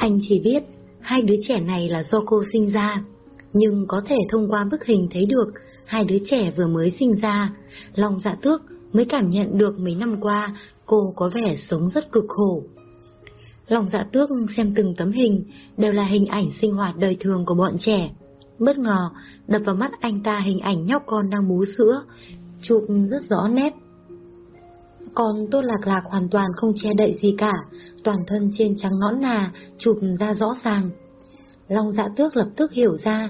Anh chỉ biết hai đứa trẻ này là do cô sinh ra, nhưng có thể thông qua bức hình thấy được hai đứa trẻ vừa mới sinh ra, lòng dạ tước mới cảm nhận được mấy năm qua cô có vẻ sống rất cực khổ. Lòng dạ tước xem từng tấm hình đều là hình ảnh sinh hoạt đời thường của bọn trẻ. Bất ngờ, đập vào mắt anh ta hình ảnh nhóc con đang bú sữa, chụp rất rõ nét. Còn Tô Lạc Lạc hoàn toàn không che đậy gì cả, toàn thân trên trắng nõn nà, chụp ra rõ ràng. Long dạ tước lập tức hiểu ra,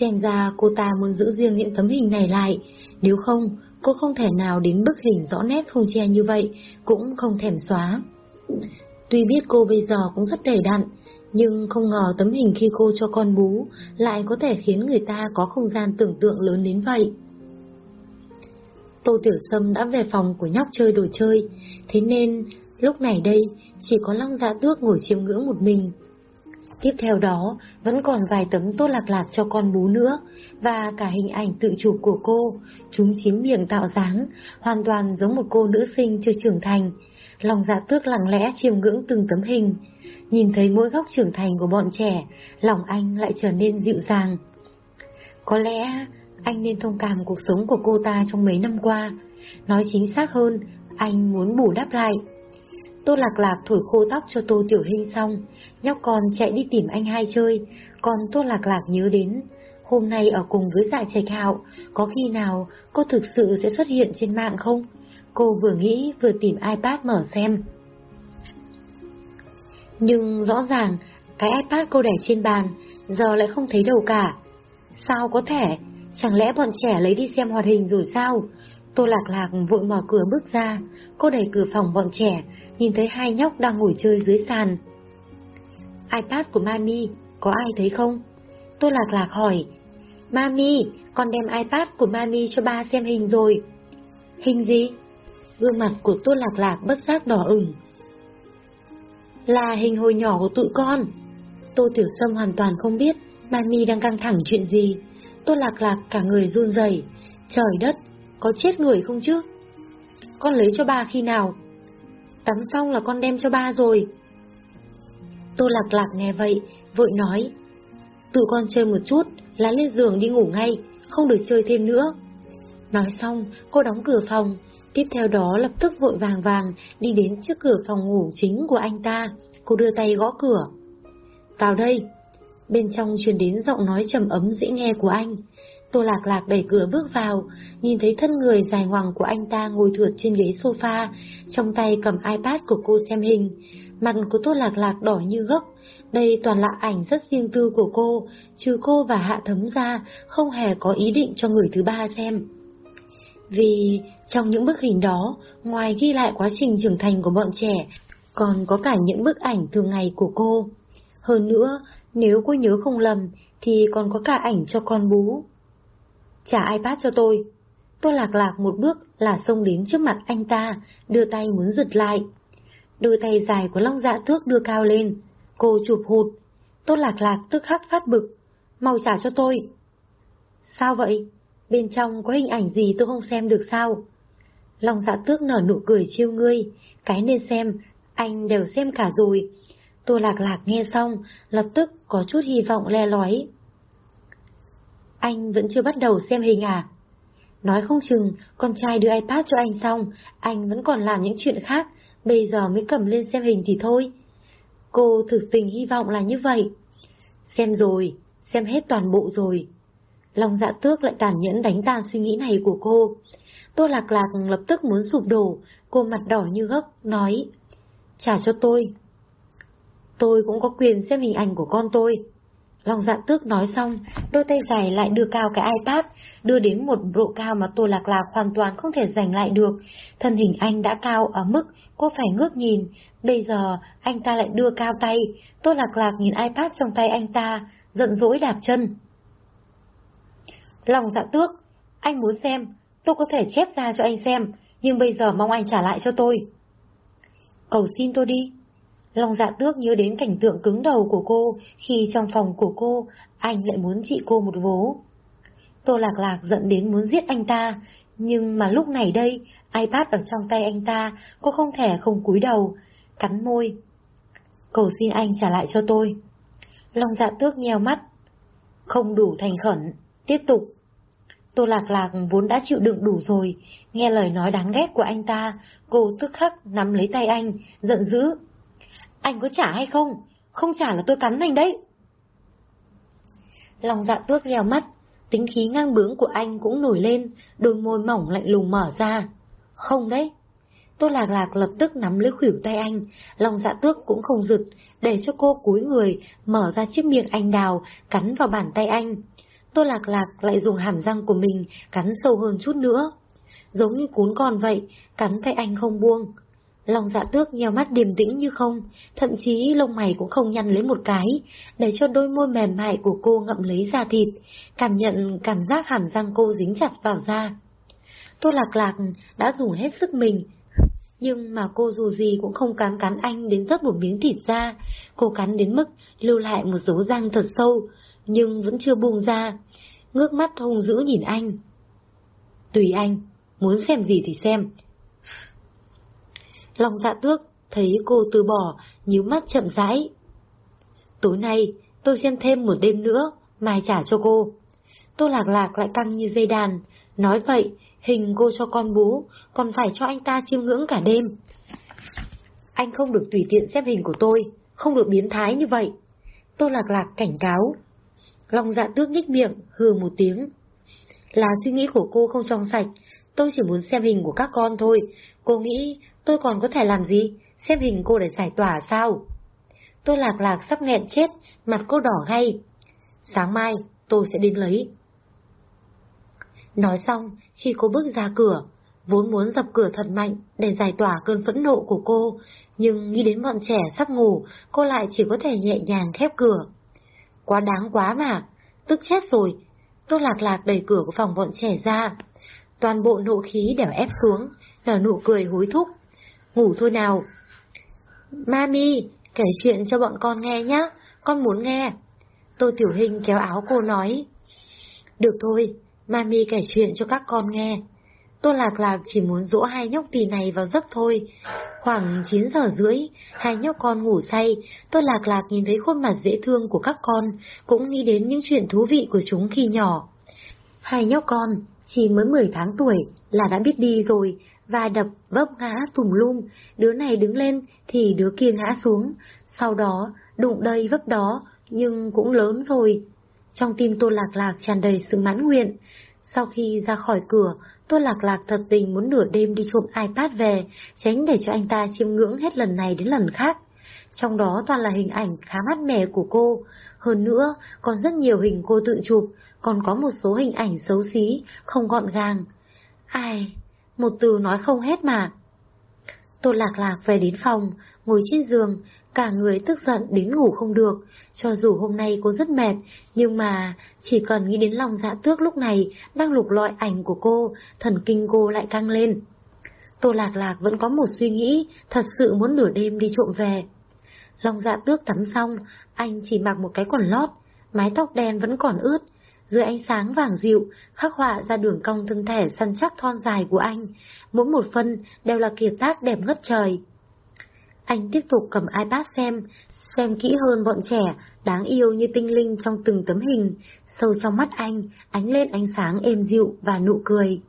xem ra cô ta muốn giữ riêng những tấm hình này lại, nếu không, cô không thể nào đến bức hình rõ nét không che như vậy, cũng không thèm xóa. Tuy biết cô bây giờ cũng rất đầy đặn, nhưng không ngờ tấm hình khi cô cho con bú lại có thể khiến người ta có không gian tưởng tượng lớn đến vậy. Tô Tiểu Sâm đã về phòng của nhóc chơi đồ chơi, thế nên lúc này đây chỉ có Long Dạ Tước ngồi chiêm ngưỡng một mình. Tiếp theo đó, vẫn còn vài tấm tốt lạc lạc cho con bú nữa, và cả hình ảnh tự chụp của cô, chúng chiếm miệng tạo dáng, hoàn toàn giống một cô nữ sinh chưa trưởng thành. Lòng dạ tước lặng lẽ chiêm ngưỡng từng tấm hình, nhìn thấy mỗi góc trưởng thành của bọn trẻ, lòng anh lại trở nên dịu dàng. Có lẽ anh nên thông cảm cuộc sống của cô ta trong mấy năm qua, nói chính xác hơn, anh muốn bù đắp lại. Tô Lạc Lạc thổi khô tóc cho Tô Tiểu Hinh xong, nhóc con chạy đi tìm anh hai chơi, còn Tô Lạc Lạc nhớ đến, hôm nay ở cùng với dạ trạch hạo, có khi nào cô thực sự sẽ xuất hiện trên mạng không? Cô vừa nghĩ vừa tìm iPad mở xem. Nhưng rõ ràng, cái iPad cô để trên bàn, giờ lại không thấy đâu cả. Sao có thể? Chẳng lẽ bọn trẻ lấy đi xem hoạt hình rồi sao? Tô Lạc Lạc vội mở cửa bước ra, cô đẩy cửa phòng bọn trẻ, nhìn thấy hai nhóc đang ngồi chơi dưới sàn. iPad của Mami, có ai thấy không? Tô Lạc Lạc hỏi, Mami, con đem iPad của Mami cho ba xem hình rồi. Hình gì? Gương mặt của Tô Lạc Lạc bất giác đỏ ửng. Là hình hồi nhỏ của tụi con. Tô Tiểu Sâm hoàn toàn không biết Mami đang căng thẳng chuyện gì tôi Lạc Lạc cả người run rẩy. Trời đất, có chết người không chứ? Con lấy cho ba khi nào? Tắm xong là con đem cho ba rồi. Tô Lạc Lạc nghe vậy, vội nói. Tụi con chơi một chút, là lên giường đi ngủ ngay, không được chơi thêm nữa. Nói xong, cô đóng cửa phòng, tiếp theo đó lập tức vội vàng vàng đi đến trước cửa phòng ngủ chính của anh ta. Cô đưa tay gõ cửa. Vào đây. Bên trong truyền đến giọng nói trầm ấm dễ nghe của anh. Tô Lạc Lạc đẩy cửa bước vào, nhìn thấy thân người dài ngoằng của anh ta ngồi thượt trên ghế sofa, trong tay cầm iPad của cô xem hình. Mặt của Tô Lạc Lạc đỏ như gốc, đây toàn là ảnh rất riêng tư của cô, trừ cô và Hạ Thấm ra, không hề có ý định cho người thứ ba xem. Vì trong những bức hình đó, ngoài ghi lại quá trình trưởng thành của bọn trẻ, còn có cả những bức ảnh thường ngày của cô. Hơn nữa, nếu cô nhớ không lầm, thì còn có cả ảnh cho con bú. Trả iPad cho tôi. Tôi lạc lạc một bước là xông đến trước mặt anh ta, đưa tay muốn giật lại. Đôi tay dài của Long Dạ Thước đưa cao lên. Cô chụp hụt. tôi lạc lạc tức khắc phát bực. Mau trả cho tôi. Sao vậy? Bên trong có hình ảnh gì tôi không xem được sao? Long dạ tước nở nụ cười chiêu ngươi. Cái nên xem, anh đều xem cả rồi. Tô lạc lạc nghe xong, lập tức có chút hy vọng le lói. Anh vẫn chưa bắt đầu xem hình à? Nói không chừng, con trai đưa iPad cho anh xong, anh vẫn còn làm những chuyện khác, bây giờ mới cầm lên xem hình thì thôi. Cô thực tình hy vọng là như vậy. Xem rồi, xem hết toàn bộ rồi. Lòng dạ tước lại tàn nhẫn đánh tan suy nghĩ này của cô. Tô lạc lạc lập tức muốn sụp đổ, cô mặt đỏ như gốc, nói, trả cho tôi. Tôi cũng có quyền xem hình ảnh của con tôi. Long dạ tước nói xong, đôi tay dài lại đưa cao cái iPad, đưa đến một độ cao mà Tô Lạc Lạc hoàn toàn không thể giành lại được. Thân hình anh đã cao ở mức cô phải ngước nhìn, bây giờ anh ta lại đưa cao tay, Tô Lạc Lạc nhìn iPad trong tay anh ta, giận dỗi đạp chân. Long dạ tước, anh muốn xem, tôi có thể chép ra cho anh xem, nhưng bây giờ mong anh trả lại cho tôi. Cầu xin tôi đi. Long dạ tước nhớ đến cảnh tượng cứng đầu của cô khi trong phòng của cô, anh lại muốn trị cô một vố. Tô Lạc Lạc giận đến muốn giết anh ta, nhưng mà lúc này đây, iPad ở trong tay anh ta, cô không thể không cúi đầu, cắn môi. cầu xin anh trả lại cho tôi. Long dạ tước nheo mắt. Không đủ thành khẩn, tiếp tục. Tô Lạc Lạc vốn đã chịu đựng đủ rồi, nghe lời nói đáng ghét của anh ta, cô tức khắc nắm lấy tay anh, giận dữ. Anh có trả hay không? Không trả là tôi cắn anh đấy. Lòng dạ tước leo mắt, tính khí ngang bướng của anh cũng nổi lên, đôi môi mỏng lạnh lùng mở ra. Không đấy. Tô Lạc Lạc lập tức nắm lấy khủyểu tay anh, lòng dạ tước cũng không giựt, để cho cô cúi người, mở ra chiếc miệng anh đào, cắn vào bàn tay anh. Tô Lạc Lạc lại dùng hàm răng của mình cắn sâu hơn chút nữa. Giống như cún con vậy, cắn tay anh không buông. Lòng dạ tước nheo mắt điềm tĩnh như không, thậm chí lông mày cũng không nhăn lấy một cái, để cho đôi môi mềm mại của cô ngậm lấy da thịt, cảm nhận cảm giác hàm răng cô dính chặt vào da. Tô Lạc Lạc đã dùng hết sức mình, nhưng mà cô dù gì cũng không cắn cắn anh đến rớt một miếng thịt ra, cô cắn đến mức lưu lại một dấu răng thật sâu, nhưng vẫn chưa buông ra, ngước mắt hung dữ nhìn anh. Tùy anh, muốn xem gì thì xem. Long dạ tước thấy cô từ bỏ, nhíu mắt chậm rãi. Tối nay, tôi xem thêm một đêm nữa, mai trả cho cô. Tô lạc lạc lại căng như dây đàn, nói vậy, hình cô cho con bú, còn phải cho anh ta chiêm ngưỡng cả đêm. Anh không được tùy tiện xếp hình của tôi, không được biến thái như vậy. Tô lạc lạc cảnh cáo. Long dạ tước nhích miệng, hừ một tiếng. Là suy nghĩ của cô không trong sạch, tôi chỉ muốn xem hình của các con thôi. Cô nghĩ tôi còn có thể làm gì? Xem hình cô để giải tỏa sao? Tôi lạc lạc sắp nghẹn chết, mặt cô đỏ gay. Sáng mai, tôi sẽ đến lấy. Nói xong, khi cô bước ra cửa, vốn muốn dập cửa thật mạnh để giải tỏa cơn phẫn nộ của cô, nhưng nghĩ đến bọn trẻ sắp ngủ, cô lại chỉ có thể nhẹ nhàng khép cửa. Quá đáng quá mà, tức chết rồi. Tôi lạc lạc đẩy cửa của phòng bọn trẻ ra. Toàn bộ nộ khí đều ép xuống, nở nụ cười hối thúc. Ngủ thôi nào. Mami, kể chuyện cho bọn con nghe nhá, con muốn nghe. Tô Tiểu Hình kéo áo cô nói. Được thôi, Mami kể chuyện cho các con nghe. Tô Lạc Lạc chỉ muốn dỗ hai nhóc tỳ này vào giấc thôi. Khoảng 9 giờ rưỡi, hai nhóc con ngủ say, Tô Lạc Lạc nhìn thấy khuôn mặt dễ thương của các con, cũng nghĩ đến những chuyện thú vị của chúng khi nhỏ. Hai nhóc con, chỉ mới 10 tháng tuổi là đã biết đi rồi, và đập vấp ngã tùm lum, đứa này đứng lên thì đứa kia ngã xuống, sau đó đụng đây vấp đó, nhưng cũng lớn rồi. Trong tim Tô Lạc Lạc tràn đầy sự mãn nguyện. Sau khi ra khỏi cửa, Tô Lạc Lạc thật tình muốn nửa đêm đi trộm iPad về, tránh để cho anh ta chiêm ngưỡng hết lần này đến lần khác. Trong đó toàn là hình ảnh khá mát mẻ của cô. Hơn nữa, còn rất nhiều hình cô tự chụp, còn có một số hình ảnh xấu xí, không gọn gàng. Ai, một từ nói không hết mà. Tô Lạc Lạc về đến phòng, ngồi trên giường, cả người tức giận đến ngủ không được. Cho dù hôm nay cô rất mệt, nhưng mà chỉ cần nghĩ đến lòng dạ tước lúc này đang lục lọi ảnh của cô, thần kinh cô lại căng lên. Tô Lạc Lạc vẫn có một suy nghĩ, thật sự muốn nửa đêm đi trộm về. Long dạ tước tắm xong, anh chỉ mặc một cái quần lót, mái tóc đen vẫn còn ướt, dưới ánh sáng vàng dịu, khắc họa ra đường cong thân thể săn chắc thon dài của anh, mỗi một phân đều là kiệt tác đẹp ngất trời. Anh tiếp tục cầm iPad xem, xem kỹ hơn bọn trẻ, đáng yêu như tinh linh trong từng tấm hình, sâu trong mắt anh, ánh lên ánh sáng êm dịu và nụ cười.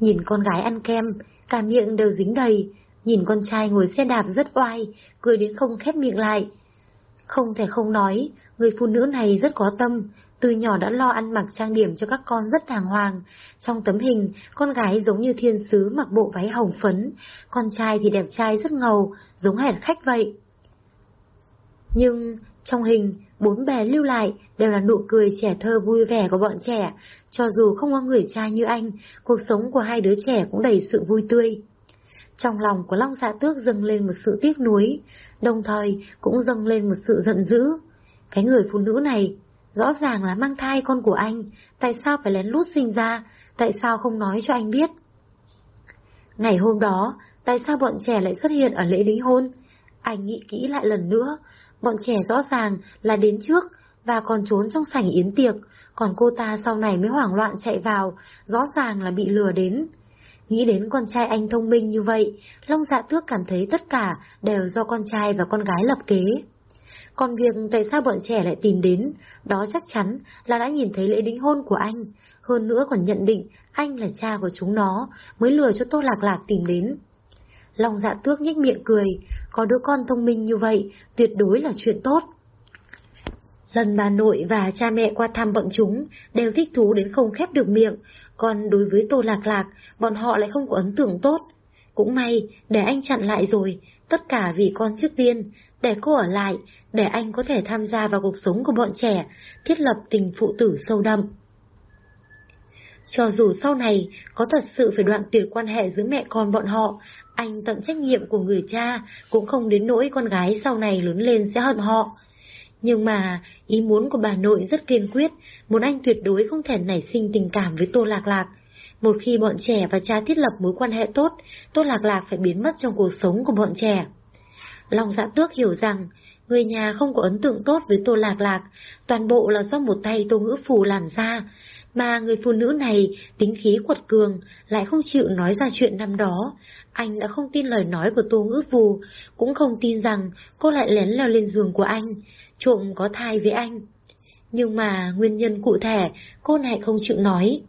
Nhìn con gái ăn kem, cả miệng đều dính đầy, nhìn con trai ngồi xe đạp rất oai, cười đến không khép miệng lại. Không thể không nói, người phụ nữ này rất có tâm, từ nhỏ đã lo ăn mặc trang điểm cho các con rất đàng hoàng. Trong tấm hình, con gái giống như thiên sứ mặc bộ váy hồng phấn, con trai thì đẹp trai rất ngầu, giống hệt khách vậy. Nhưng, trong hình, bốn bè lưu lại đều là nụ cười trẻ thơ vui vẻ của bọn trẻ, cho dù không có người trai như anh, cuộc sống của hai đứa trẻ cũng đầy sự vui tươi. Trong lòng của Long Dạ Tước dâng lên một sự tiếc nuối, đồng thời cũng dâng lên một sự giận dữ. Cái người phụ nữ này Rõ ràng là mang thai con của anh, tại sao phải lén lút sinh ra, tại sao không nói cho anh biết? Ngày hôm đó, tại sao bọn trẻ lại xuất hiện ở lễ đính hôn? Anh nghĩ kỹ lại lần nữa, bọn trẻ rõ ràng là đến trước và còn trốn trong sảnh yến tiệc, còn cô ta sau này mới hoảng loạn chạy vào, rõ ràng là bị lừa đến. Nghĩ đến con trai anh thông minh như vậy, Long Dạ Tước cảm thấy tất cả đều do con trai và con gái lập kế. Còn việc tại sao bọn trẻ lại tìm đến, đó chắc chắn là đã nhìn thấy lễ đính hôn của anh. Hơn nữa còn nhận định anh là cha của chúng nó, mới lừa cho Tô Lạc Lạc tìm đến. Long dạ tước nhếch miệng cười, có đứa con thông minh như vậy, tuyệt đối là chuyện tốt. Lần bà nội và cha mẹ qua thăm bọn chúng đều thích thú đến không khép được miệng, còn đối với Tô Lạc Lạc, bọn họ lại không có ấn tượng tốt. Cũng may, để anh chặn lại rồi, tất cả vì con trước tiên, để cô ở lại, để anh có thể tham gia vào cuộc sống của bọn trẻ, thiết lập tình phụ tử sâu đậm. Cho dù sau này có thật sự phải đoạn tuyệt quan hệ giữa mẹ con bọn họ, anh tận trách nhiệm của người cha cũng không đến nỗi con gái sau này lớn lên sẽ hận họ. Nhưng mà ý muốn của bà nội rất kiên quyết, muốn anh tuyệt đối không thể nảy sinh tình cảm với Tô Lạc Lạc. Một khi bọn trẻ và cha thiết lập mối quan hệ tốt, Tô Lạc Lạc phải biến mất trong cuộc sống của bọn trẻ. Long dạ tước hiểu rằng, người nhà không có ấn tượng tốt với Tô Lạc Lạc, toàn bộ là do một tay Tô Ngữ Phù làm ra, mà người phụ nữ này tính khí quật cường, lại không chịu nói ra chuyện năm đó. Anh đã không tin lời nói của Tô Ngữ Phù, cũng không tin rằng cô lại lén leo lên giường của anh, trộm có thai với anh. Nhưng mà nguyên nhân cụ thể cô này không chịu nói.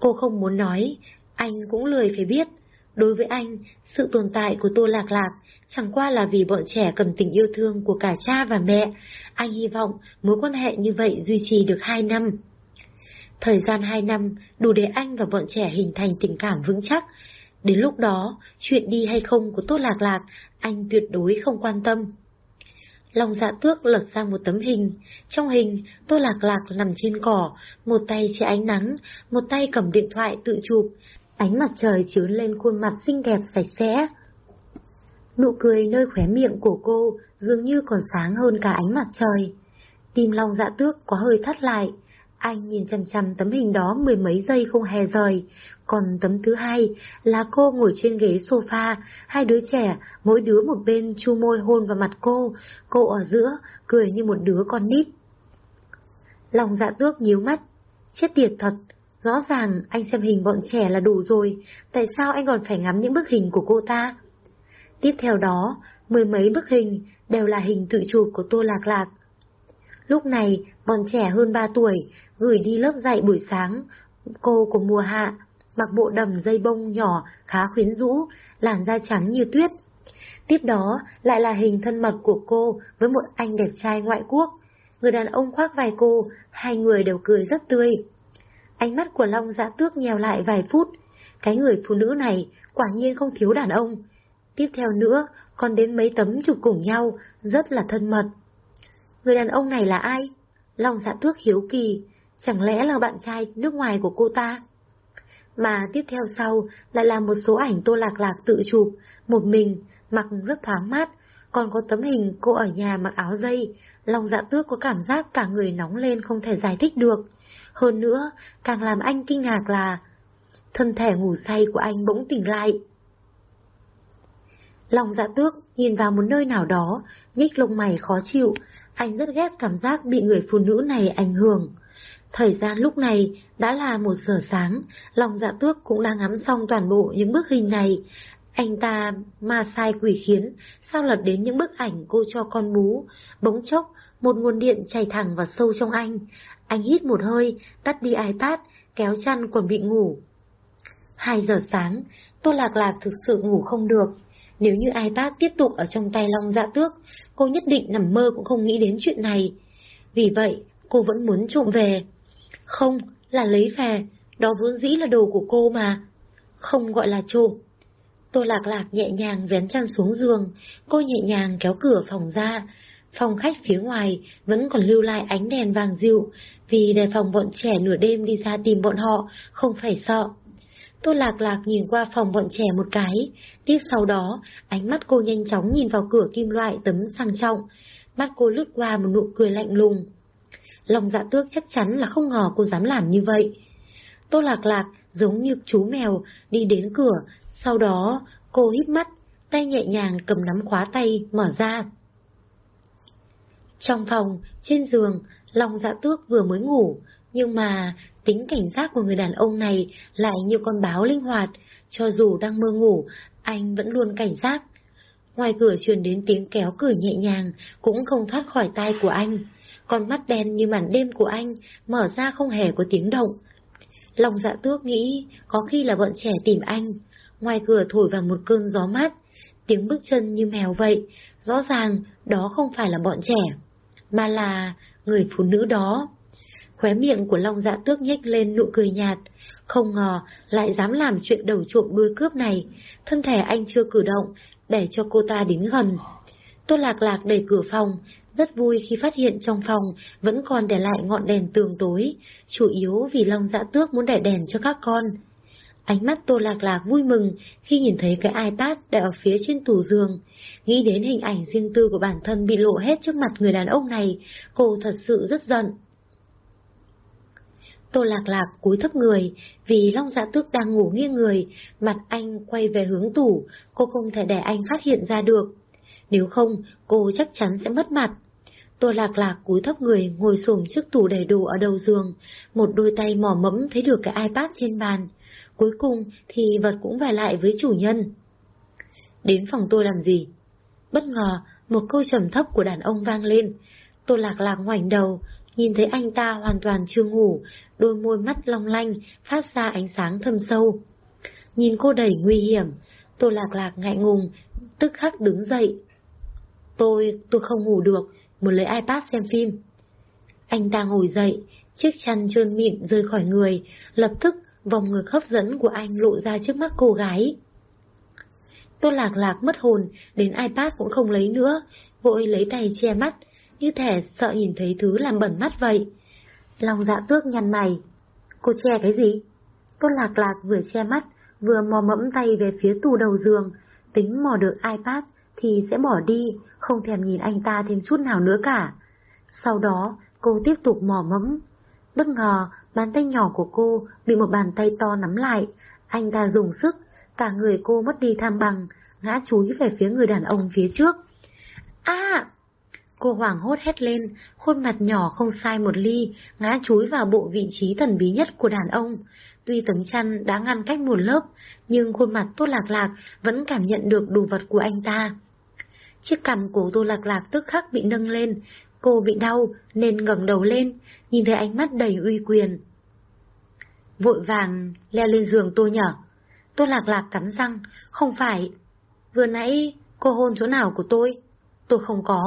Cô không muốn nói, anh cũng lười phải biết. Đối với anh, sự tồn tại của Tô Lạc Lạc chẳng qua là vì bọn trẻ cần tình yêu thương của cả cha và mẹ. Anh hy vọng mối quan hệ như vậy duy trì được hai năm. Thời gian hai năm đủ để anh và bọn trẻ hình thành tình cảm vững chắc. Đến lúc đó, chuyện đi hay không của Tô Lạc Lạc, anh tuyệt đối không quan tâm. Lòng dạ tước lật sang một tấm hình. Trong hình, Tô Lạc Lạc nằm trên cỏ, một tay che ánh nắng, một tay cầm điện thoại tự chụp. Ánh mặt trời chiếu lên khuôn mặt xinh đẹp sạch sẽ. Nụ cười nơi khóe miệng của cô dường như còn sáng hơn cả ánh mặt trời. Tim Long dạ tước có hơi thắt lại. Anh nhìn chăm chăm tấm hình đó mười mấy giây không hề rời. Còn tấm thứ hai là cô ngồi trên ghế sofa, hai đứa trẻ, mỗi đứa một bên chu môi hôn vào mặt cô, cô ở giữa, cười như một đứa con nít. Lòng dạ tước nhíu mắt. Chết tiệt thật, rõ ràng anh xem hình bọn trẻ là đủ rồi, tại sao anh còn phải ngắm những bức hình của cô ta? Tiếp theo đó, mười mấy bức hình đều là hình tự chụp của Tô Lạc Lạc. Lúc này, bọn trẻ hơn 3 tuổi, gửi đi lớp dạy buổi sáng, cô của mùa hạ, mặc bộ đầm dây bông nhỏ, khá khuyến rũ, làn da trắng như tuyết. Tiếp đó lại là hình thân mật của cô với một anh đẹp trai ngoại quốc. Người đàn ông khoác vai cô, hai người đều cười rất tươi. Ánh mắt của Long dã tước nhèo lại vài phút. Cái người phụ nữ này quả nhiên không thiếu đàn ông. Tiếp theo nữa, còn đến mấy tấm chụp cùng nhau, rất là thân mật. Người đàn ông này là ai? Long dạ tước hiếu kỳ, chẳng lẽ là bạn trai nước ngoài của cô ta? Mà tiếp theo sau lại là một số ảnh tô lạc lạc tự chụp, một mình, mặc rất thoáng mát, còn có tấm hình cô ở nhà mặc áo dây, lòng dạ tước có cảm giác cả người nóng lên không thể giải thích được. Hơn nữa, càng làm anh kinh ngạc là thân thể ngủ say của anh bỗng tỉnh lại. Lòng dạ tước nhìn vào một nơi nào đó, nhích lông mày khó chịu, anh rất ghét cảm giác bị người phụ nữ này ảnh hưởng. Thời gian lúc này đã là một giờ sáng, lòng dạ tước cũng đang ngắm xong toàn bộ những bức hình này. Anh ta ma sai quỷ khiến, sao lật đến những bức ảnh cô cho con bú. Bỗng chốc, một nguồn điện chảy thẳng vào sâu trong anh. Anh hít một hơi, tắt đi iPad, kéo chăn quần bị ngủ. Hai giờ sáng, Tô Lạc Lạc thực sự ngủ không được. Nếu như iPad tiếp tục ở trong tay Long Dạ Tước, cô nhất định nằm mơ cũng không nghĩ đến chuyện này. Vì vậy, cô vẫn muốn trộm về. Không, là lấy về, đó vốn dĩ là đồ của cô mà. Không gọi là trộm. Tô Lạc Lạc nhẹ nhàng vén chăn xuống giường, cô nhẹ nhàng kéo cửa phòng ra. Phòng khách phía ngoài vẫn còn lưu lại ánh đèn vàng dịu, vì đề phòng bọn trẻ nửa đêm đi ra tìm bọn họ, không phải sợ. Tô Lạc Lạc nhìn qua phòng bọn trẻ một cái, tiếp sau đó, ánh mắt cô nhanh chóng nhìn vào cửa kim loại tấm sang trọng, mắt cô lướt qua một nụ cười lạnh lùng. Lòng dạ tước chắc chắn là không ngờ cô dám làm như vậy. Tô Lạc Lạc giống như chú mèo đi đến cửa, sau đó cô híp mắt, tay nhẹ nhàng cầm nắm khóa tay mở ra. Trong phòng, trên giường, lòng dạ tước vừa mới ngủ, nhưng mà tính cảnh giác của người đàn ông này lại như con báo linh hoạt, cho dù đang mơ ngủ, anh vẫn luôn cảnh giác. Ngoài cửa truyền đến tiếng kéo cửa nhẹ nhàng, cũng không thoát khỏi tai của anh. Con mắt đen như màn đêm của anh, mở ra không hề có tiếng động. Lòng dạ tước nghĩ, có khi là bọn trẻ tìm anh. Ngoài cửa thổi vào một cơn gió mát, tiếng bước chân như mèo vậy, rõ ràng đó không phải là bọn trẻ, mà là người phụ nữ đó. Khóe miệng của Long Dạ Tước nhếch lên nụ cười nhạt, không ngờ lại dám làm chuyện đầu trộm đuôi cướp này, thân thể anh chưa cử động, để cho cô ta đến gần. Tô Lạc Lạc đẩy cửa phòng, rất vui khi phát hiện trong phòng vẫn còn để lại ngọn đèn tường tối, chủ yếu vì Long Dạ Tước muốn để đèn cho các con. Ánh mắt Tô Lạc Lạc vui mừng khi nhìn thấy cái iPad để ở phía trên tủ giường. Nghĩ đến hình ảnh riêng tư của bản thân bị lộ hết trước mặt người đàn ông này, cô thật sự rất giận. Tô Lạc Lạc cúi thấp người, vì Long Dạ Tước đang ngủ nghiêng người, mặt anh quay về hướng tủ, cô không thể để anh phát hiện ra được. Nếu không, cô chắc chắn sẽ mất mặt. Tô Lạc Lạc cúi thấp người ngồi xổm trước tủ để đồ ở đầu giường, một đôi tay mò mẫm thấy được cái iPad trên bàn. Cuối cùng thì vật cũng về lại với chủ nhân. Đến phòng tôi làm gì? Bất ngờ, một câu trầm thấp của đàn ông vang lên. Tô Lạc Lạc ngoảnh đầu, nhìn thấy anh ta hoàn toàn chưa ngủ, đôi môi mắt long lanh, phát ra ánh sáng thâm sâu. Nhìn cô đầy nguy hiểm, tôi Lạc Lạc ngại ngùng, tức khắc đứng dậy. Tôi, tôi không ngủ được, muốn lấy iPad xem phim. Anh ta ngồi dậy, chiếc chăn trơn mịn rơi khỏi người, lập tức vòng ngực hấp dẫn của anh lộ ra trước mắt cô gái. tôi Lạc Lạc mất hồn, đến iPad cũng không lấy nữa, vội lấy tay che mắt, như thể sợ nhìn thấy thứ làm bẩn mắt vậy. Lòng dạ tước nhăn mày. Cô che cái gì? Tôn lạc lạc vừa che mắt, vừa mò mẫm tay về phía tủ đầu giường, tính mò được iPad thì sẽ bỏ đi, không thèm nhìn anh ta thêm chút nào nữa cả. Sau đó, cô tiếp tục mò mẫm. Bất ngờ, bàn tay nhỏ của cô bị một bàn tay to nắm lại, anh ta dùng sức, cả người cô mất đi tham bằng, ngã chúi về phía người đàn ông phía trước. À! Cô hoảng hốt hét lên, khuôn mặt nhỏ không sai một ly, ngã chúi vào bộ vị trí thần bí nhất của đàn ông. Tuy tấm chăn đã ngăn cách một lớp, nhưng khuôn mặt Tô Lạc Lạc vẫn cảm nhận được đồ vật của anh ta. Chiếc cằm của Tô Lạc Lạc tức khắc bị nâng lên, cô bị đau nên ngẩng đầu lên, nhìn thấy ánh mắt đầy uy quyền. Vội vàng leo lên giường tôi nhở. Tô Lạc Lạc cắn răng, không phải. Vừa nãy cô hôn chỗ nào của tôi? Tôi không có.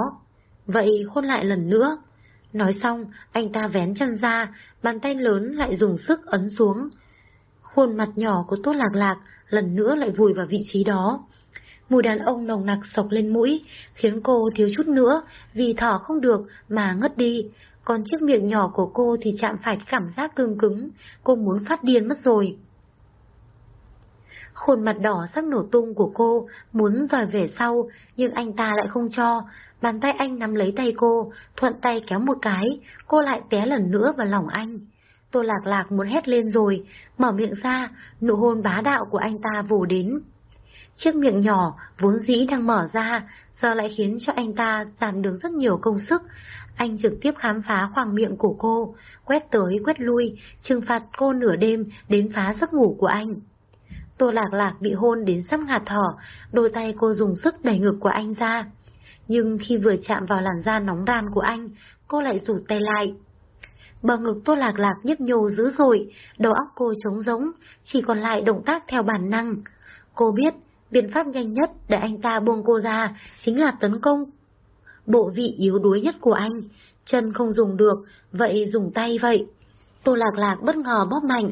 Vậy hôn lại lần nữa. Nói xong, anh ta vén chân ra, bàn tay lớn lại dùng sức ấn xuống. Khuôn mặt nhỏ của Tốt Lạc Lạc lần nữa lại vùi vào vị trí đó. Mùi đàn ông nồng nặc sộc lên mũi, khiến cô thiếu chút nữa vì thở không được mà ngất đi. Còn chiếc miệng nhỏ của cô thì chạm phải cảm giác cương cứng, cô muốn phát điên mất rồi. Khuôn mặt đỏ sắc nổ tung của cô muốn rời về sau, nhưng anh ta lại không cho, Bàn tay anh nắm lấy tay cô, thuận tay kéo một cái, cô lại té lần nữa vào lòng anh. Tô lạc lạc muốn hét lên rồi, mở miệng ra, nụ hôn bá đạo của anh ta vù đến. Chiếc miệng nhỏ, vốn dĩ đang mở ra, giờ lại khiến cho anh ta giảm được rất nhiều công sức. Anh trực tiếp khám phá khoảng miệng của cô, quét tới quét lui, trừng phạt cô nửa đêm đến phá giấc ngủ của anh. Tô lạc lạc bị hôn đến sắp ngạt thở, đôi tay cô dùng sức đẩy ngực của anh ra nhưng khi vừa chạm vào làn da nóng ran của anh, cô lại rụt tay lại. Bờ ngực Tô Lạc Lạc nhấp nhô dữ dội, đầu óc cô trống rỗng, chỉ còn lại động tác theo bản năng. Cô biết, biện pháp nhanh nhất để anh ta buông cô ra chính là tấn công. Bộ vị yếu đuối nhất của anh, chân không dùng được, vậy dùng tay vậy. Tô Lạc Lạc bất ngờ bóp mạnh.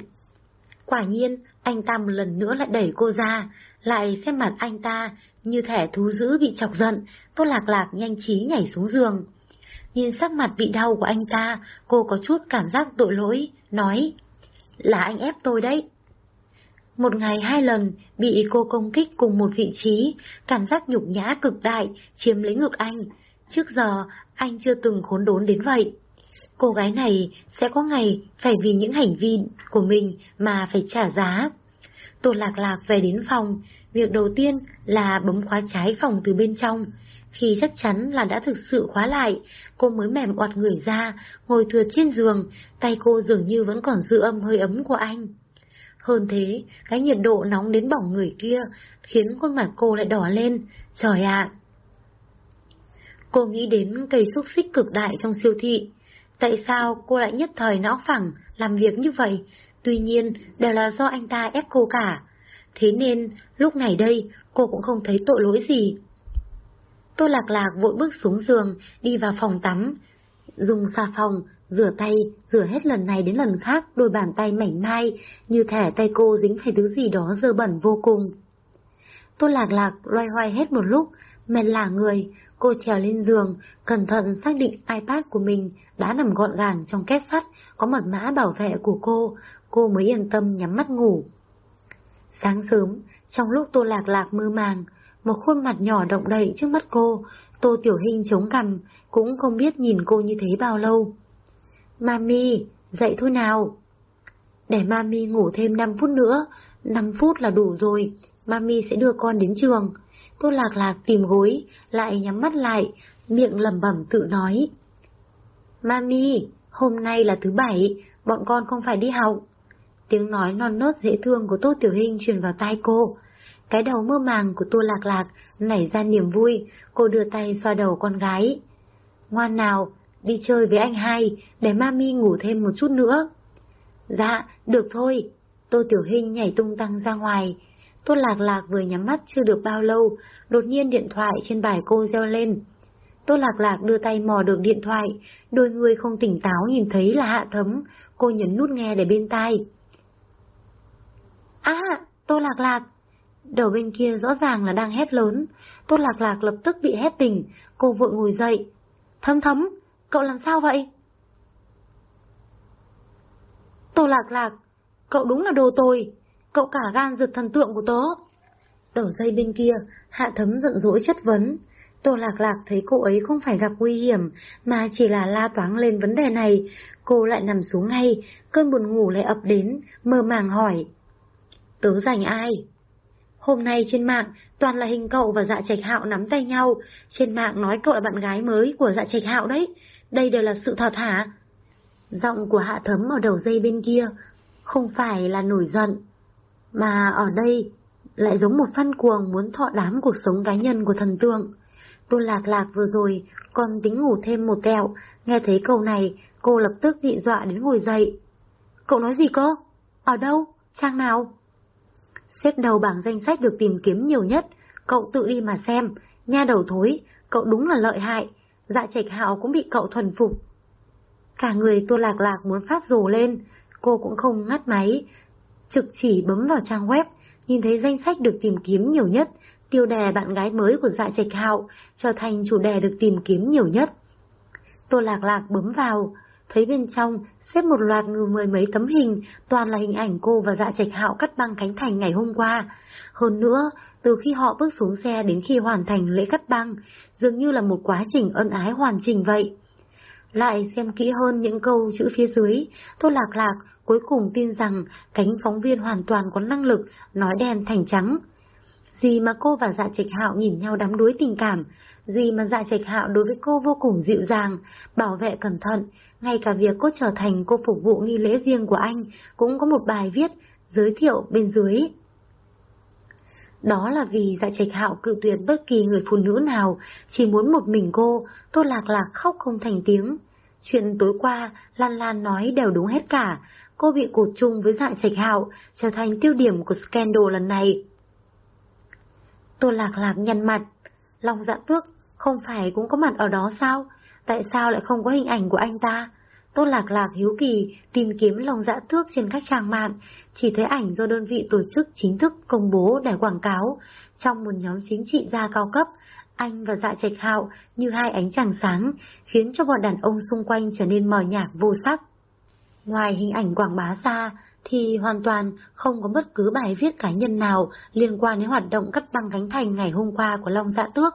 Quả nhiên, anh ta một lần nữa lại đẩy cô ra, lại xem mặt anh ta như thể thú dữ bị chọc giận, Tô Lạc Lạc nhanh trí nhảy xuống giường. Nhìn sắc mặt bị đau của anh ta, cô có chút cảm giác tội lỗi, nói, là anh ép tôi đấy. Một ngày hai lần bị cô công kích cùng một vị trí, cảm giác nhục nhã cực đại, chiếm lấy ngực anh. Trước giờ, anh chưa từng khốn đốn đến vậy. Cô gái này sẽ có ngày phải vì những hành vi của mình mà phải trả giá. Tô Lạc Lạc về đến phòng, việc đầu tiên là bấm khóa trái phòng từ bên trong. Khi chắc chắn là đã thực sự khóa lại, cô mới mềm oặt người ra, ngồi thừa trên giường, tay cô dường như vẫn còn giữ âm hơi ấm của anh. Hơn thế, cái nhiệt độ nóng đến bỏng người kia khiến khuôn mặt cô lại đỏ lên. Trời ạ! Cô nghĩ đến cây xúc xích cực đại trong siêu thị. Tại sao cô lại nhất thời não phẳng làm việc như vậy? Tuy nhiên, đều là do anh ta ép cô cả. Thế nên, lúc này đây, cô cũng không thấy tội lỗi gì. Tô Lạc Lạc vội bước xuống giường, đi vào phòng tắm, dùng xà phòng, rửa tay, rửa hết lần này đến lần khác đôi bàn tay mảnh mai, như thể tay cô dính phải thứ gì đó dơ bẩn vô cùng. Tô Lạc Lạc loay hoay hết một lúc, mệt lả người, cô trèo lên giường, cẩn thận xác định iPad của mình đã nằm gọn gàng trong két sắt, có mật mã bảo vệ của cô, cô mới yên tâm nhắm mắt ngủ. Sáng sớm, trong lúc Tô Lạc Lạc mơ màng, một khuôn mặt nhỏ động đậy trước mắt cô, Tô Tiểu hình chống cằm, cũng không biết nhìn cô như thế bao lâu. Mami, dậy thôi nào. Để Mami ngủ thêm 5 phút nữa, 5 phút là đủ rồi, Mami sẽ đưa con đến trường. Tô Lạc Lạc tìm gối, lại nhắm mắt lại, miệng lẩm bẩm tự nói. Mami, hôm nay là thứ bảy, bọn con không phải đi học. Tiếng nói non nớt dễ thương của Tô Tiểu Hinh truyền vào tai cô. Cái đầu mơ màng của Tô Lạc Lạc nảy ra niềm vui, cô đưa tay xoa đầu con gái. Ngoan nào, đi chơi với anh hai, để mami ngủ thêm một chút nữa. Dạ, được thôi. Tô Tiểu Hinh nhảy tung tăng ra ngoài. Tô Lạc Lạc vừa nhắm mắt chưa được bao lâu, đột nhiên điện thoại trên bài cô reo lên. Tô Lạc Lạc đưa tay mò được điện thoại, đôi người không tỉnh táo nhìn thấy là hạ thấm, cô nhấn nút nghe để bên tai. À, Tô Lạc Lạc! Đầu bên kia rõ ràng là đang hét lớn, Tô Lạc Lạc lập tức bị hét tỉnh, cô vội ngồi dậy. Thấm thấm, cậu làm sao vậy? Tô Lạc Lạc, cậu đúng là đồ tồi, cậu cả gan giật thần tượng của tớ. Đầu dây bên kia, Hạ Thấm giận dỗi chất vấn. Tô Lạc Lạc thấy cô ấy không phải gặp nguy hiểm, mà chỉ là la toáng lên vấn đề này. Cô lại nằm xuống ngay, cơn buồn ngủ lại ập đến, mơ màng hỏi. Tớ dành ai? Hôm nay trên mạng, toàn là hình cậu và dạ trạch hạo nắm tay nhau. Trên mạng nói cậu là bạn gái mới của dạ trạch hạo đấy. Đây đều là sự thật hả? Giọng của hạ thấm ở đầu dây bên kia, không phải là nổi giận, mà ở đây lại giống một phân cuồng muốn thọ đám cuộc sống cá nhân của thần tượng. Tôn lạc lạc vừa rồi còn tính ngủ thêm một tẹo, nghe thấy câu này cô lập tức bị dọa đến ngồi dậy. Cậu nói gì cơ? Ở đâu? Trang nào? Xếp đầu bảng danh sách được tìm kiếm nhiều nhất, cậu tự đi mà xem, nha đầu thối, cậu đúng là lợi hại, dạ trạch hạo cũng bị cậu thuần phục. Cả người tô lạc lạc muốn phát rồ lên, cô cũng không ngắt máy, trực chỉ bấm vào trang web, nhìn thấy danh sách được tìm kiếm nhiều nhất, tiêu đề bạn gái mới của dạ trạch hạo trở thành chủ đề được tìm kiếm nhiều nhất. Tô lạc lạc bấm vào, thấy bên trong xếp một loạt ngừ mười mấy tấm hình, toàn là hình ảnh cô và dạ trạch hạo cắt băng Khánh Thành ngày hôm qua. Hơn nữa, từ khi họ bước xuống xe đến khi hoàn thành lễ cắt băng, dường như là một quá trình ân ái hoàn chỉnh vậy. Lại xem kỹ hơn những câu chữ phía dưới, Tô Lạc Lạc cuối cùng tin rằng cánh phóng viên hoàn toàn có năng lực nói đen thành trắng. Gì mà cô và dạ trạch hạo nhìn nhau đắm đuối tình cảm, gì mà dạ trạch hạo đối với cô vô cùng dịu dàng, bảo vệ cẩn thận, ngay cả việc cô trở thành cô phục vụ nghi lễ riêng của anh cũng có một bài viết giới thiệu bên dưới. Đó là vì dạ trạch hạo cự tuyệt bất kỳ người phụ nữ nào, chỉ muốn một mình cô, Tô Lạc Lạc khóc không thành tiếng. Chuyện tối qua, Lan Lan nói đều đúng hết cả, cô bị cột chung với dạ trạch hạo, trở thành tiêu điểm của scandal lần này. Tô Lạc Lạc nhăn mặt, lòng dạ tước không phải cũng có mặt ở đó sao? Tại sao lại không có hình ảnh của anh ta? Tô Lạc Lạc hiếu kỳ tìm kiếm lòng dạ thước trên các trang mạng, chỉ thấy ảnh do đơn vị tổ chức chính thức công bố để quảng cáo. Trong một nhóm chính trị gia cao cấp, anh và dạ trạch hạo như hai ánh trăng sáng, khiến cho bọn đàn ông xung quanh trở nên mờ nhạt vô sắc. Ngoài hình ảnh quảng bá ra, thì hoàn toàn không có bất cứ bài viết cá nhân nào liên quan đến hoạt động cắt băng cánh thành ngày hôm qua của Long Dạ Tước.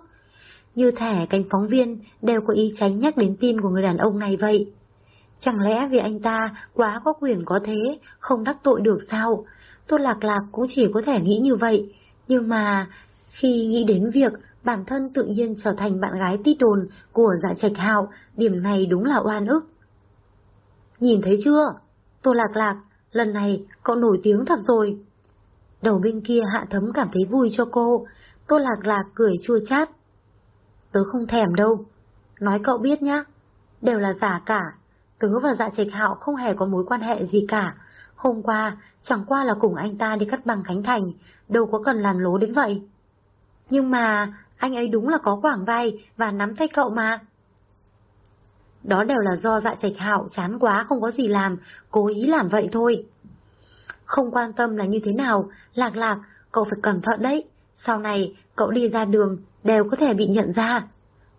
Như thể cánh phóng viên đều có ý tránh nhắc đến tin của người đàn ông này vậy. Chẳng lẽ vì anh ta quá có quyền có thế, không đắc tội được sao? tôi Lạc Lạc cũng chỉ có thể nghĩ như vậy. Nhưng mà, khi nghĩ đến việc bản thân tự nhiên trở thành bạn gái tít đồn của dạ trạch hạo, điểm này đúng là oan ức. Nhìn thấy chưa? Tô Lạc Lạc, lần này cậu nổi tiếng thật rồi. Đầu bên kia hạ thấm cảm thấy vui cho cô, tô lạc lạc cười chua chát. Tớ không thèm đâu, nói cậu biết nhá, đều là giả cả, tớ và dạ trạch hạo không hề có mối quan hệ gì cả. Hôm qua, chẳng qua là cùng anh ta đi cắt bằng Khánh Thành, đâu có cần làm lố đến vậy. Nhưng mà, anh ấy đúng là có quảng vai và nắm tay cậu mà. Đó đều là do dạ trạch hạo chán quá không có gì làm, cố ý làm vậy thôi. Không quan tâm là như thế nào, lạc lạc, cậu phải cẩn thận đấy. Sau này, cậu đi ra đường, đều có thể bị nhận ra.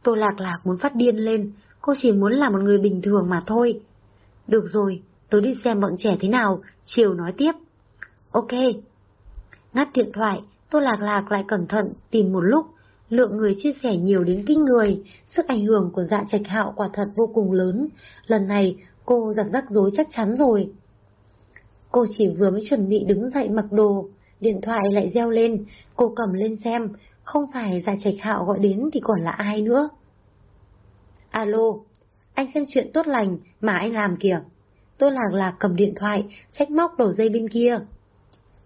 Tô lạc lạc muốn phát điên lên, cô chỉ muốn là một người bình thường mà thôi. Được rồi, tớ đi xem bọn trẻ thế nào, chiều nói tiếp. Ok. Ngắt điện thoại, Tô Lạc Lạc lại cẩn thận tìm một lúc, lượng người chia sẻ nhiều đến kinh người, sức ảnh hưởng của dạ trạch hạo quả thật vô cùng lớn. Lần này, cô giặc rắc rối chắc chắn rồi. Cô chỉ vừa mới chuẩn bị đứng dậy mặc đồ, điện thoại lại reo lên, cô cầm lên xem, không phải dạ trạch hạo gọi đến thì còn là ai nữa. Alo, anh xem chuyện tốt lành mà anh làm kìa. Tôi lạc lạc cầm điện thoại, trách móc đầu dây bên kia.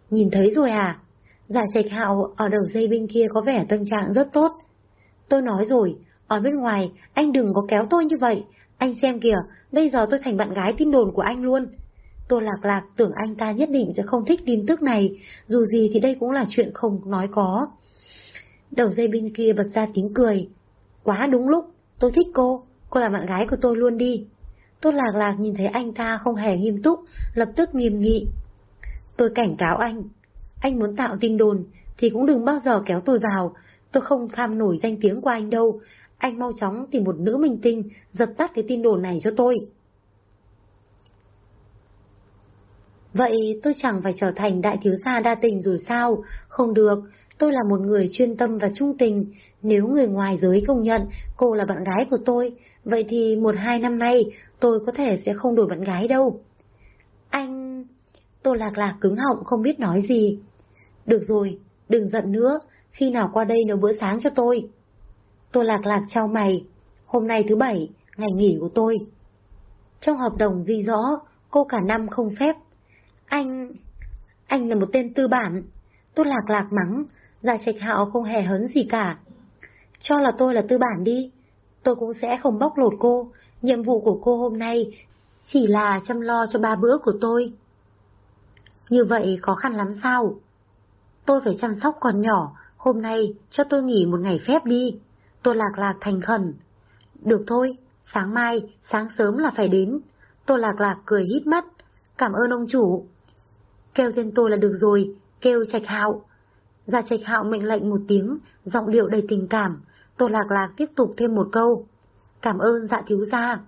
Nhìn thấy rồi à? Giả trạch hạo ở đầu dây bên kia có vẻ tâm trạng rất tốt. Tôi nói rồi, ở bên ngoài, anh đừng có kéo tôi như vậy. Anh xem kìa, bây giờ tôi thành bạn gái tin đồn của anh luôn. Tôi lạc lạc tưởng anh ta nhất định sẽ không thích tin tức này, dù gì thì đây cũng là chuyện không nói có. Đầu dây bên kia bật ra tiếng cười. Quá đúng lúc, tôi thích cô, cô là bạn gái của tôi luôn đi. Tôi lạc lạc nhìn thấy anh ta không hề nghiêm túc, lập tức nghiêm nghị. Tôi cảnh cáo anh, anh muốn tạo tin đồn thì cũng đừng bao giờ kéo tôi vào, tôi không tham nổi danh tiếng của anh đâu. Anh mau chóng tìm một nữ minh tinh dập tắt cái tin đồn này cho tôi. Vậy tôi chẳng phải trở thành đại thiếu gia đa tình rồi sao? Không được, tôi là một người chuyên tâm và trung tình. Nếu người ngoài giới công nhận cô là bạn gái của tôi, vậy thì một hai năm nay tôi có thể sẽ không đổi bạn gái đâu. Anh... Tô lạc lạc cứng họng không biết nói gì. Được rồi, đừng giận nữa, khi nào qua đây nấu bữa sáng cho tôi. Tô lạc lạc trao mày, hôm nay thứ bảy, ngày nghỉ của tôi. Trong hợp đồng ghi rõ, cô cả năm không phép. Anh... anh là một tên tư bản. Tô lạc lạc mắng, Gia Trạch Hạo không hề hấn gì cả. Cho là tôi là tư bản đi, tôi cũng sẽ không bóc lột cô. Nhiệm vụ của cô hôm nay chỉ là chăm lo cho ba bữa của tôi. Như vậy khó khăn lắm sao? Tôi phải chăm sóc con nhỏ, hôm nay cho tôi nghỉ một ngày phép đi. Tôi lạc lạc thành khẩn. Được thôi, sáng mai, sáng sớm là phải đến. Tôi lạc lạc cười hít mắt. Cảm ơn ông chủ. Kêu tên tôi là được rồi, kêu trạch hạo. Gia trạch hạo mệnh lệnh một tiếng, giọng điệu đầy tình cảm. tô lạc lạc tiếp tục thêm một câu. Cảm ơn dạ thiếu gia.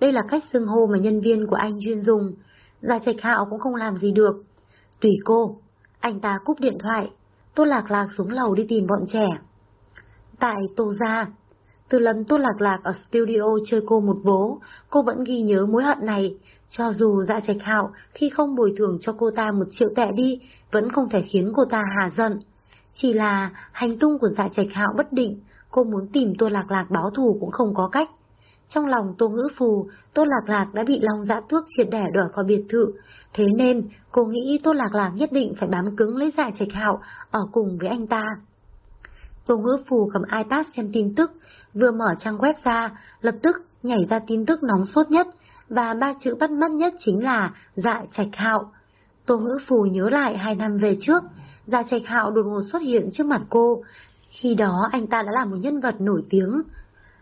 Đây là cách xưng hô mà nhân viên của anh chuyên dùng. Gia trạch hạo cũng không làm gì được. Tùy cô. Anh ta cúp điện thoại. Tô lạc lạc xuống lầu đi tìm bọn trẻ. Tại Tô Gia. Từ lần Tô Lạc Lạc ở studio chơi cô một vố, cô vẫn ghi nhớ mối hận này. Cho dù dạ trạch hạo khi không bồi thường cho cô ta một triệu tệ đi, vẫn không thể khiến cô ta hà giận. Chỉ là hành tung của dạ trạch hạo bất định, cô muốn tìm Tô Lạc Lạc báo thù cũng không có cách. Trong lòng Tô Ngữ Phù, Tô Lạc Lạc đã bị Long Dạ Tước triệt đẻ đuổi khỏi biệt thự, thế nên cô nghĩ Tô Lạc Lạc nhất định phải bám cứng lấy dạ trạch hạo ở cùng với anh ta. Tô Ngữ Phù cầm iPad xem tin tức, vừa mở trang web ra, lập tức nhảy ra tin tức nóng sốt nhất, và ba chữ bắt mắt nhất chính là dạ trạch hạo. Tô Ngữ Phù nhớ lại hai năm về trước, gia trạch hạo đột ngột xuất hiện trước mặt cô. Khi đó anh ta đã là một nhân vật nổi tiếng,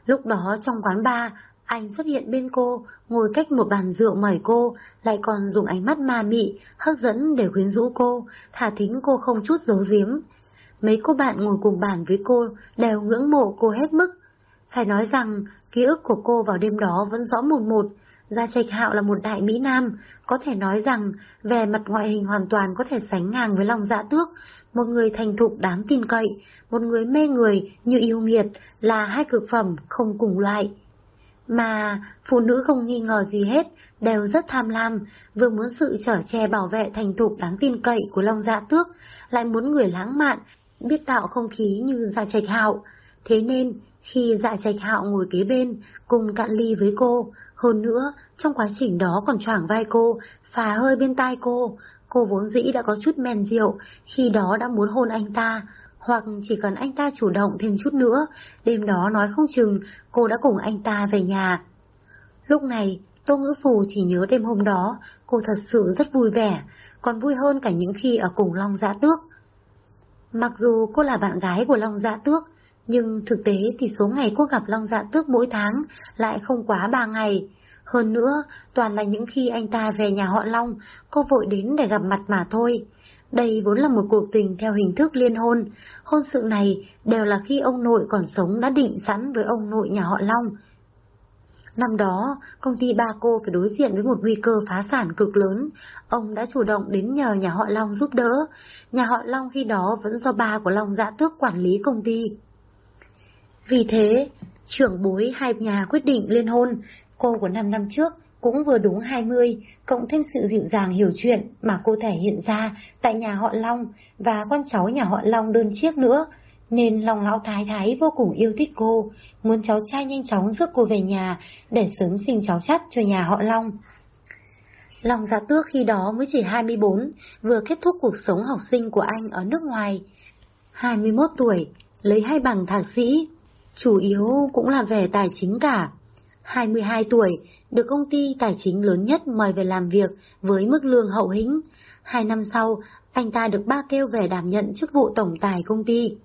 Lúc đó trong quán bar, anh xuất hiện bên cô, ngồi cách một bàn rượu mời cô, lại còn dùng ánh mắt ma mị, hấp dẫn để quyến rũ cô, thả thính cô không chút giấu giếm. Mấy cô bạn ngồi cùng bàn với cô đều ngưỡng mộ cô hết mức. Phải nói rằng, ký ức của cô vào đêm đó vẫn rõ một một. Gia Trạch Hạo là một đại Mỹ Nam, có thể nói rằng về mặt ngoại hình hoàn toàn có thể sánh ngang với Long Dạ Tước, một người thành thục đáng tin cậy, một người mê người như yêu nghiệt là hai cực phẩm không cùng loại. Mà phụ nữ không nghi ngờ gì hết, đều rất tham lam, vừa muốn sự trở che bảo vệ thành thục đáng tin cậy của Long Dạ Tước, lại muốn người lãng mạn, biết tạo không khí như Gia Trạch Hạo. Thế nên, khi Dạ Trạch Hạo ngồi kế bên, cùng cạn ly với cô, hơn nữa, trong quá trình đó còn choảng vai cô, phà hơi bên tai cô. Cô vốn dĩ đã có chút men rượu, khi đó đã muốn hôn anh ta, hoặc chỉ cần anh ta chủ động thêm chút nữa, đêm đó nói không chừng cô đã cùng anh ta về nhà. Lúc này, Tô Ngữ Phù chỉ nhớ đêm hôm đó, cô thật sự rất vui vẻ, còn vui hơn cả những khi ở cùng Long Dạ Tước. Mặc dù cô là bạn gái của Long Dạ Tước, nhưng thực tế thì số ngày cô gặp Long Dạ Tước mỗi tháng lại không quá ba ngày. Hơn nữa, toàn là những khi anh ta về nhà họ Long, cô vội đến để gặp mặt mà thôi. Đây vốn là một cuộc tình theo hình thức liên hôn. Hôn sự này đều là khi ông nội còn sống đã định sẵn với ông nội nhà họ Long. Năm đó, công ty ba cô phải đối diện với một nguy cơ phá sản cực lớn. Ông đã chủ động đến nhờ nhà họ Long giúp đỡ. Nhà họ Long khi đó vẫn do ba của Long dạ tước quản lý công ty. Vì thế, trưởng bối hai nhà quyết định liên hôn. Cô của năm năm trước cũng vừa đúng 20, cộng thêm sự dịu dàng hiểu chuyện mà cô thể hiện ra tại nhà họ Long và con cháu nhà họ Long đơn chiếc nữa, nên lòng lão thái thái vô cùng yêu thích cô, muốn cháu trai nhanh chóng rước cô về nhà để sớm sinh cháu chắt cho nhà họ Long. Long dạ tước khi đó mới chỉ 24, vừa kết thúc cuộc sống học sinh của anh ở nước ngoài. 21 tuổi, lấy hai bằng thạc sĩ, chủ yếu cũng là về tài chính cả. 22 tuổi, được công ty tài chính lớn nhất mời về làm việc với mức lương hậu hĩnh. Hai năm sau, anh ta được ba kêu về đảm nhận chức vụ tổng tài công ty.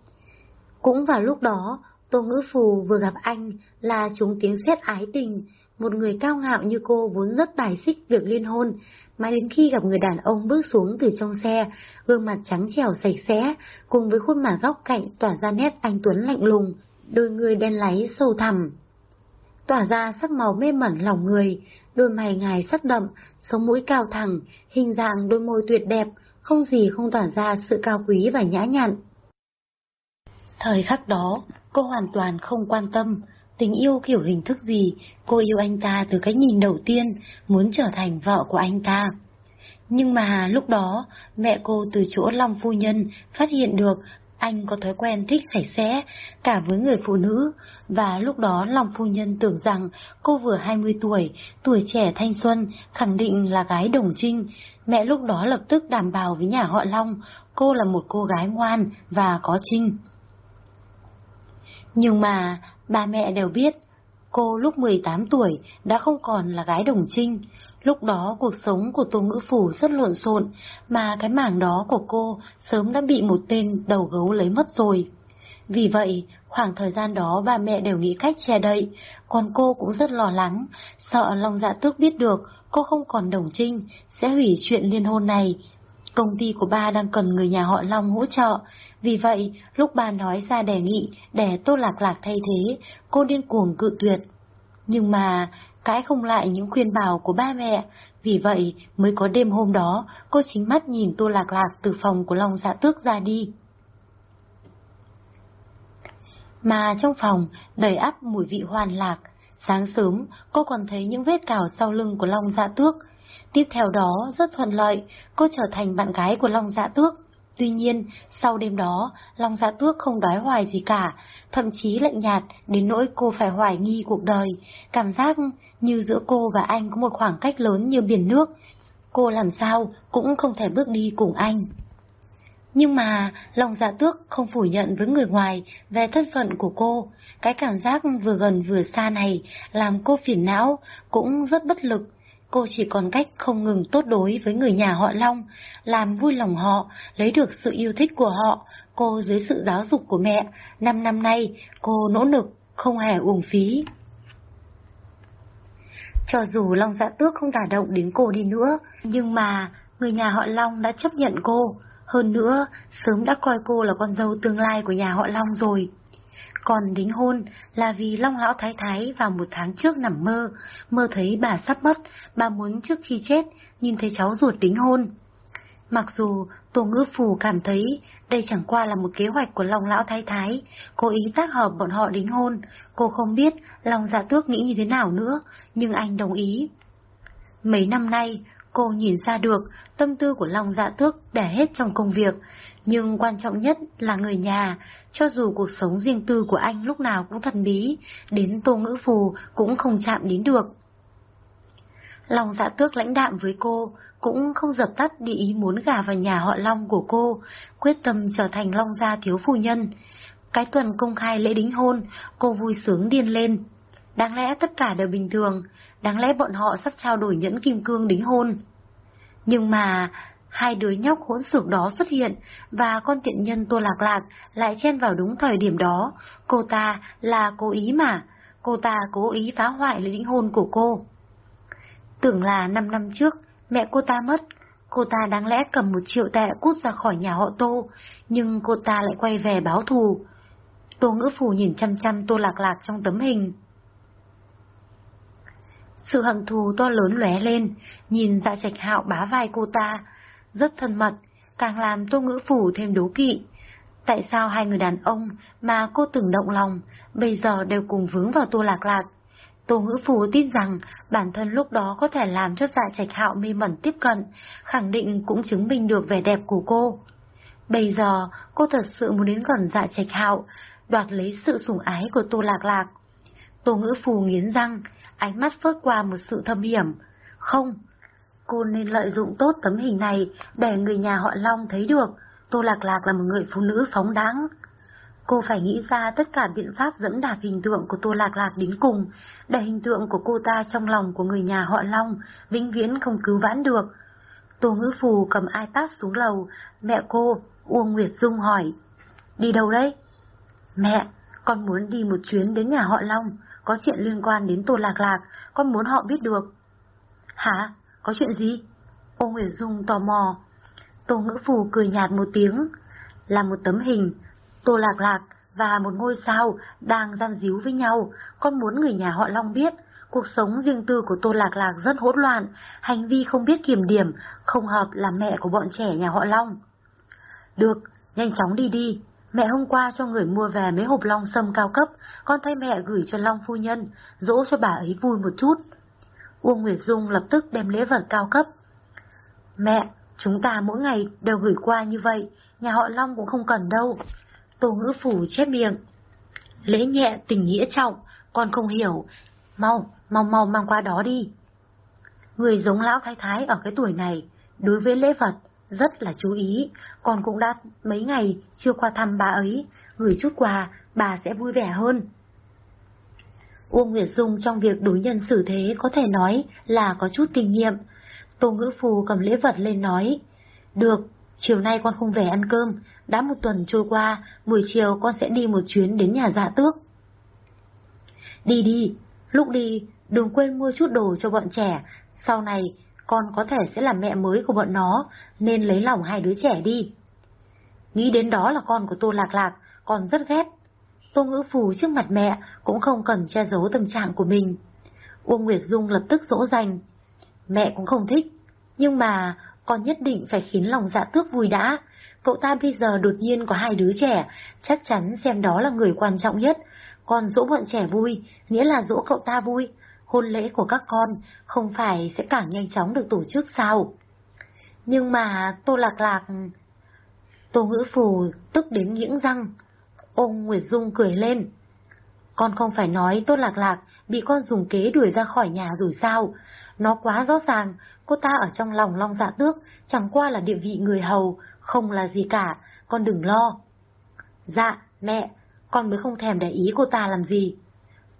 Cũng vào lúc đó, Tô Ngữ Phù vừa gặp anh là chúng tiếng xét ái tình, một người cao ngạo như cô vốn rất bài xích việc liên hôn, mãi đến khi gặp người đàn ông bước xuống từ trong xe, gương mặt trắng trẻo sạch sẽ, cùng với khuôn mặt góc cạnh tỏa ra nét anh Tuấn lạnh lùng, đôi người đen láy sâu thẳm. Tỏa ra sắc màu mê mẩn lòng người, đôi mày ngài sắc đậm, sống mũi cao thẳng, hình dạng đôi môi tuyệt đẹp, không gì không tỏa ra sự cao quý và nhã nhặn. Thời khắc đó, cô hoàn toàn không quan tâm tình yêu kiểu hình thức gì, cô yêu anh ta từ cái nhìn đầu tiên, muốn trở thành vợ của anh ta. Nhưng mà lúc đó, mẹ cô từ chỗ Long Phu Nhân phát hiện được anh có thói quen thích sạch sẽ, cả với người phụ nữ, và lúc đó lòng Phu Nhân tưởng rằng cô vừa 20 tuổi, tuổi trẻ thanh xuân, khẳng định là gái đồng trinh. Mẹ lúc đó lập tức đảm bảo với nhà họ Long, cô là một cô gái ngoan và có trinh. Nhưng mà ba mẹ đều biết, cô lúc 18 tuổi đã không còn là gái đồng trinh. Lúc đó cuộc sống của Tô Ngữ Phủ rất lộn xộn, mà cái mảng đó của cô sớm đã bị một tên đầu gấu lấy mất rồi. Vì vậy, khoảng thời gian đó bà mẹ đều nghĩ cách che đậy, còn cô cũng rất lo lắng, sợ Long Dạ Tước biết được cô không còn đồng trinh, sẽ hủy chuyện liên hôn này. Công ty của ba đang cần người nhà họ Long hỗ trợ, vì vậy lúc bà nói ra đề nghị để Tô Lạc Lạc thay thế, cô điên cuồng cự tuyệt. Nhưng mà cãi không lại những khuyên bảo của ba mẹ, vì vậy mới có đêm hôm đó cô chính mắt nhìn Tô Lạc Lạc từ phòng của Long Dạ Tước ra đi. Mà trong phòng đầy ắp mùi vị hoàn lạc, sáng sớm cô còn thấy những vết cào sau lưng của Long Dạ Tước. Tiếp theo đó rất thuận lợi, cô trở thành bạn gái của Long Dạ Tước. Tuy nhiên, sau đêm đó, Long Dạ Tước không đói hoài gì cả, thậm chí lạnh nhạt đến nỗi cô phải hoài nghi cuộc đời. Cảm giác như giữa cô và anh có một khoảng cách lớn như biển nước. Cô làm sao cũng không thể bước đi cùng anh. Nhưng mà lòng Dạ Tước không phủ nhận với người ngoài về thân phận của cô. Cái cảm giác vừa gần vừa xa này làm cô phiền não, cũng rất bất lực cô chỉ còn cách không ngừng tốt đối với người nhà họ Long, làm vui lòng họ, lấy được sự yêu thích của họ. Cô dưới sự giáo dục của mẹ, năm năm nay cô nỗ lực, không hề uổng phí. Cho dù Long dạ tước không đả động đến cô đi nữa, nhưng mà người nhà họ Long đã chấp nhận cô. Hơn nữa, sớm đã coi cô là con dâu tương lai của nhà họ Long rồi. Còn đính hôn là vì Long Lão Thái Thái vào một tháng trước nằm mơ, mơ thấy bà sắp mất, bà muốn trước khi chết nhìn thấy cháu ruột đính hôn. Mặc dù Tô Ngữ Phù cảm thấy đây chẳng qua là một kế hoạch của Long Lão Thái Thái, cố ý tác hợp bọn họ đính hôn, cô không biết Long Dạ Tước nghĩ như thế nào nữa, nhưng anh đồng ý. Mấy năm nay, cô nhìn ra được tâm tư của Long Dạ Tước để hết trong công việc, nhưng quan trọng nhất là người nhà, cho dù cuộc sống riêng tư của anh lúc nào cũng thần bí, đến Tô Ngữ Phù cũng không chạm đến được. Lòng dạ tước lãnh đạm với cô, cũng không dập tắt đi ý muốn gả vào nhà họ Long của cô, quyết tâm trở thành Long gia thiếu phu nhân. Cái tuần công khai lễ đính hôn, cô vui sướng điên lên. Đáng lẽ tất cả đều bình thường, đáng lẽ bọn họ sắp trao đổi nhẫn kim cương đính hôn. Nhưng mà, hai đứa nhóc hỗn xược đó xuất hiện, và con tiện nhân Tô Lạc Lạc lại chen vào đúng thời điểm đó. Cô ta là cố ý mà, cô ta cố ý phá hoại linh hồn hôn của cô. Tưởng là năm năm trước, mẹ cô ta mất, cô ta đáng lẽ cầm một triệu tệ cút ra khỏi nhà họ Tô, nhưng cô ta lại quay về báo thù. Tô ngữ phù nhìn chăm chăm Tô Lạc Lạc trong tấm hình. Sự hận thù to lớn lóe lên, nhìn dạ trạch hạo bá vai cô ta, rất thân mật, càng làm Tô Ngữ Phủ thêm đố kỵ. Tại sao hai người đàn ông mà cô từng động lòng, bây giờ đều cùng vướng vào Tô Lạc Lạc? Tô Ngữ phủ tin rằng bản thân lúc đó có thể làm cho dạ trạch hạo mê mẩn tiếp cận, khẳng định cũng chứng minh được vẻ đẹp của cô. Bây giờ, cô thật sự muốn đến gần dạ trạch hạo, đoạt lấy sự sủng ái của Tô Lạc Lạc. Tô Ngữ Phù nghiến răng, ánh mắt phớt qua một sự thâm hiểm. Không, cô nên lợi dụng tốt tấm hình này để người nhà họ Long thấy được Tô Lạc Lạc là một người phụ nữ phóng đáng. Cô phải nghĩ ra tất cả biện pháp dẫm đạp hình tượng của Tô Lạc Lạc đến cùng, để hình tượng của cô ta trong lòng của người nhà họ Long vĩnh viễn không cứu vãn được. Tô Ngữ Phù cầm iPad xuống lầu, mẹ cô, Uông Nguyệt Dung hỏi. Đi đâu đấy? Mẹ, con muốn đi một chuyến đến nhà họ Long, có chuyện liên quan đến Tô Lạc Lạc, con muốn họ biết được. Hả? Có chuyện gì? Ô Nguyệt Dung tò mò. Tô Ngữ Phù cười nhạt một tiếng. Là một tấm hình, Tô Lạc Lạc và một ngôi sao đang gian díu với nhau, con muốn người nhà họ Long biết. Cuộc sống riêng tư của Tô Lạc Lạc rất hỗn loạn, hành vi không biết kiểm điểm, không hợp làm mẹ của bọn trẻ nhà họ Long. Được, nhanh chóng đi đi, Mẹ hôm qua cho người mua về mấy hộp long sâm cao cấp, con thay mẹ gửi cho Long phu nhân, dỗ cho bà ấy vui một chút. Uông Nguyệt Dung lập tức đem lễ vật cao cấp. Mẹ, chúng ta mỗi ngày đều gửi qua như vậy, nhà họ Long cũng không cần đâu. Tô ngữ phủ chép miệng. Lễ nhẹ tình nghĩa trọng, con không hiểu. Mau, mau mau mang qua đó đi. Người giống lão thái thái ở cái tuổi này, đối với lễ vật, rất là chú ý, con cũng đã mấy ngày chưa qua thăm bà ấy, gửi chút quà, bà sẽ vui vẻ hơn. Uông Nguyệt Dung trong việc đối nhân xử thế có thể nói là có chút kinh nghiệm. Tô Ngữ Phù cầm lễ vật lên nói, Được, chiều nay con không về ăn cơm, đã một tuần trôi qua, buổi chiều con sẽ đi một chuyến đến nhà dạ tước. Đi đi, lúc đi, đừng quên mua chút đồ cho bọn trẻ, sau này con có thể sẽ là mẹ mới của bọn nó, nên lấy lòng hai đứa trẻ đi. Nghĩ đến đó là con của Tô Lạc Lạc, con rất ghét. Tô Ngữ Phù trước mặt mẹ cũng không cần che giấu tâm trạng của mình. Uông Nguyệt Dung lập tức dỗ dành. Mẹ cũng không thích, nhưng mà con nhất định phải khiến lòng dạ tước vui đã. Cậu ta bây giờ đột nhiên có hai đứa trẻ, chắc chắn xem đó là người quan trọng nhất. Còn dỗ bọn trẻ vui, nghĩa là dỗ cậu ta vui, hôn lễ của các con không phải sẽ càng nhanh chóng được tổ chức sao? Nhưng mà Tô Lạc Lạc... Tô Ngữ Phù tức đến nghiễng răng. Ông Nguyệt Dung cười lên. Con không phải nói Tô Lạc Lạc bị con dùng kế đuổi ra khỏi nhà rồi sao? Nó quá rõ ràng, cô ta ở trong lòng long dạ tước, chẳng qua là địa vị người hầu, không là gì cả, con đừng lo. Dạ, mẹ, con mới không thèm để ý cô ta làm gì.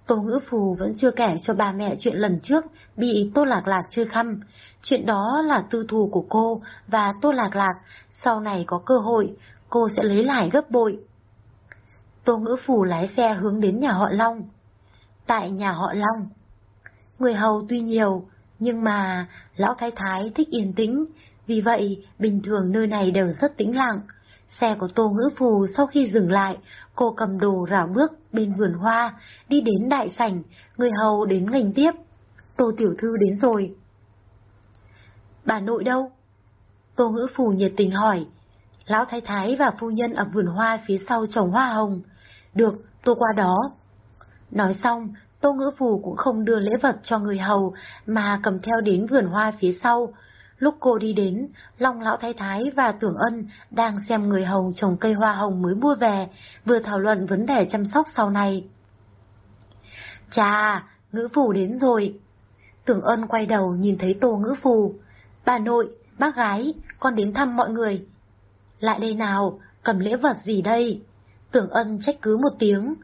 Tô Ngữ Phù vẫn chưa kể cho ba mẹ chuyện lần trước bị Tô Lạc Lạc chơi khăm. Chuyện đó là tư thù của cô và Tô Lạc Lạc, sau này có cơ hội, cô sẽ lấy lại gấp bội. Tô Ngữ phủ lái xe hướng đến nhà họ Long. Tại nhà họ Long, người hầu tuy nhiều, nhưng mà lão thái thái thích yên tĩnh, vì vậy bình thường nơi này đều rất tĩnh lặng. Xe của Tô Ngữ Phù sau khi dừng lại, cô cầm đồ rảo bước bên vườn hoa, đi đến đại sảnh, người hầu đến ngành tiếp. Tô Tiểu Thư đến rồi. Bà nội đâu? Tô Ngữ Phù nhiệt tình hỏi. Lão Thái Thái và phu nhân ở vườn hoa phía sau trồng hoa hồng. Được, tôi qua đó. Nói xong, Tô Ngữ Phù cũng không đưa lễ vật cho người hầu, mà cầm theo đến vườn hoa phía sau, Lúc cô đi đến, Long Lão Thái Thái và Tưởng Ân đang xem người hầu trồng cây hoa hồng mới mua về, vừa thảo luận vấn đề chăm sóc sau này. Chà, ngữ phù đến rồi. Tưởng ân quay đầu nhìn thấy Tô Ngữ Phù. Bà nội, bác gái, con đến thăm mọi người. Lại đây nào, cầm lễ vật gì đây? Tưởng ân trách cứ một tiếng.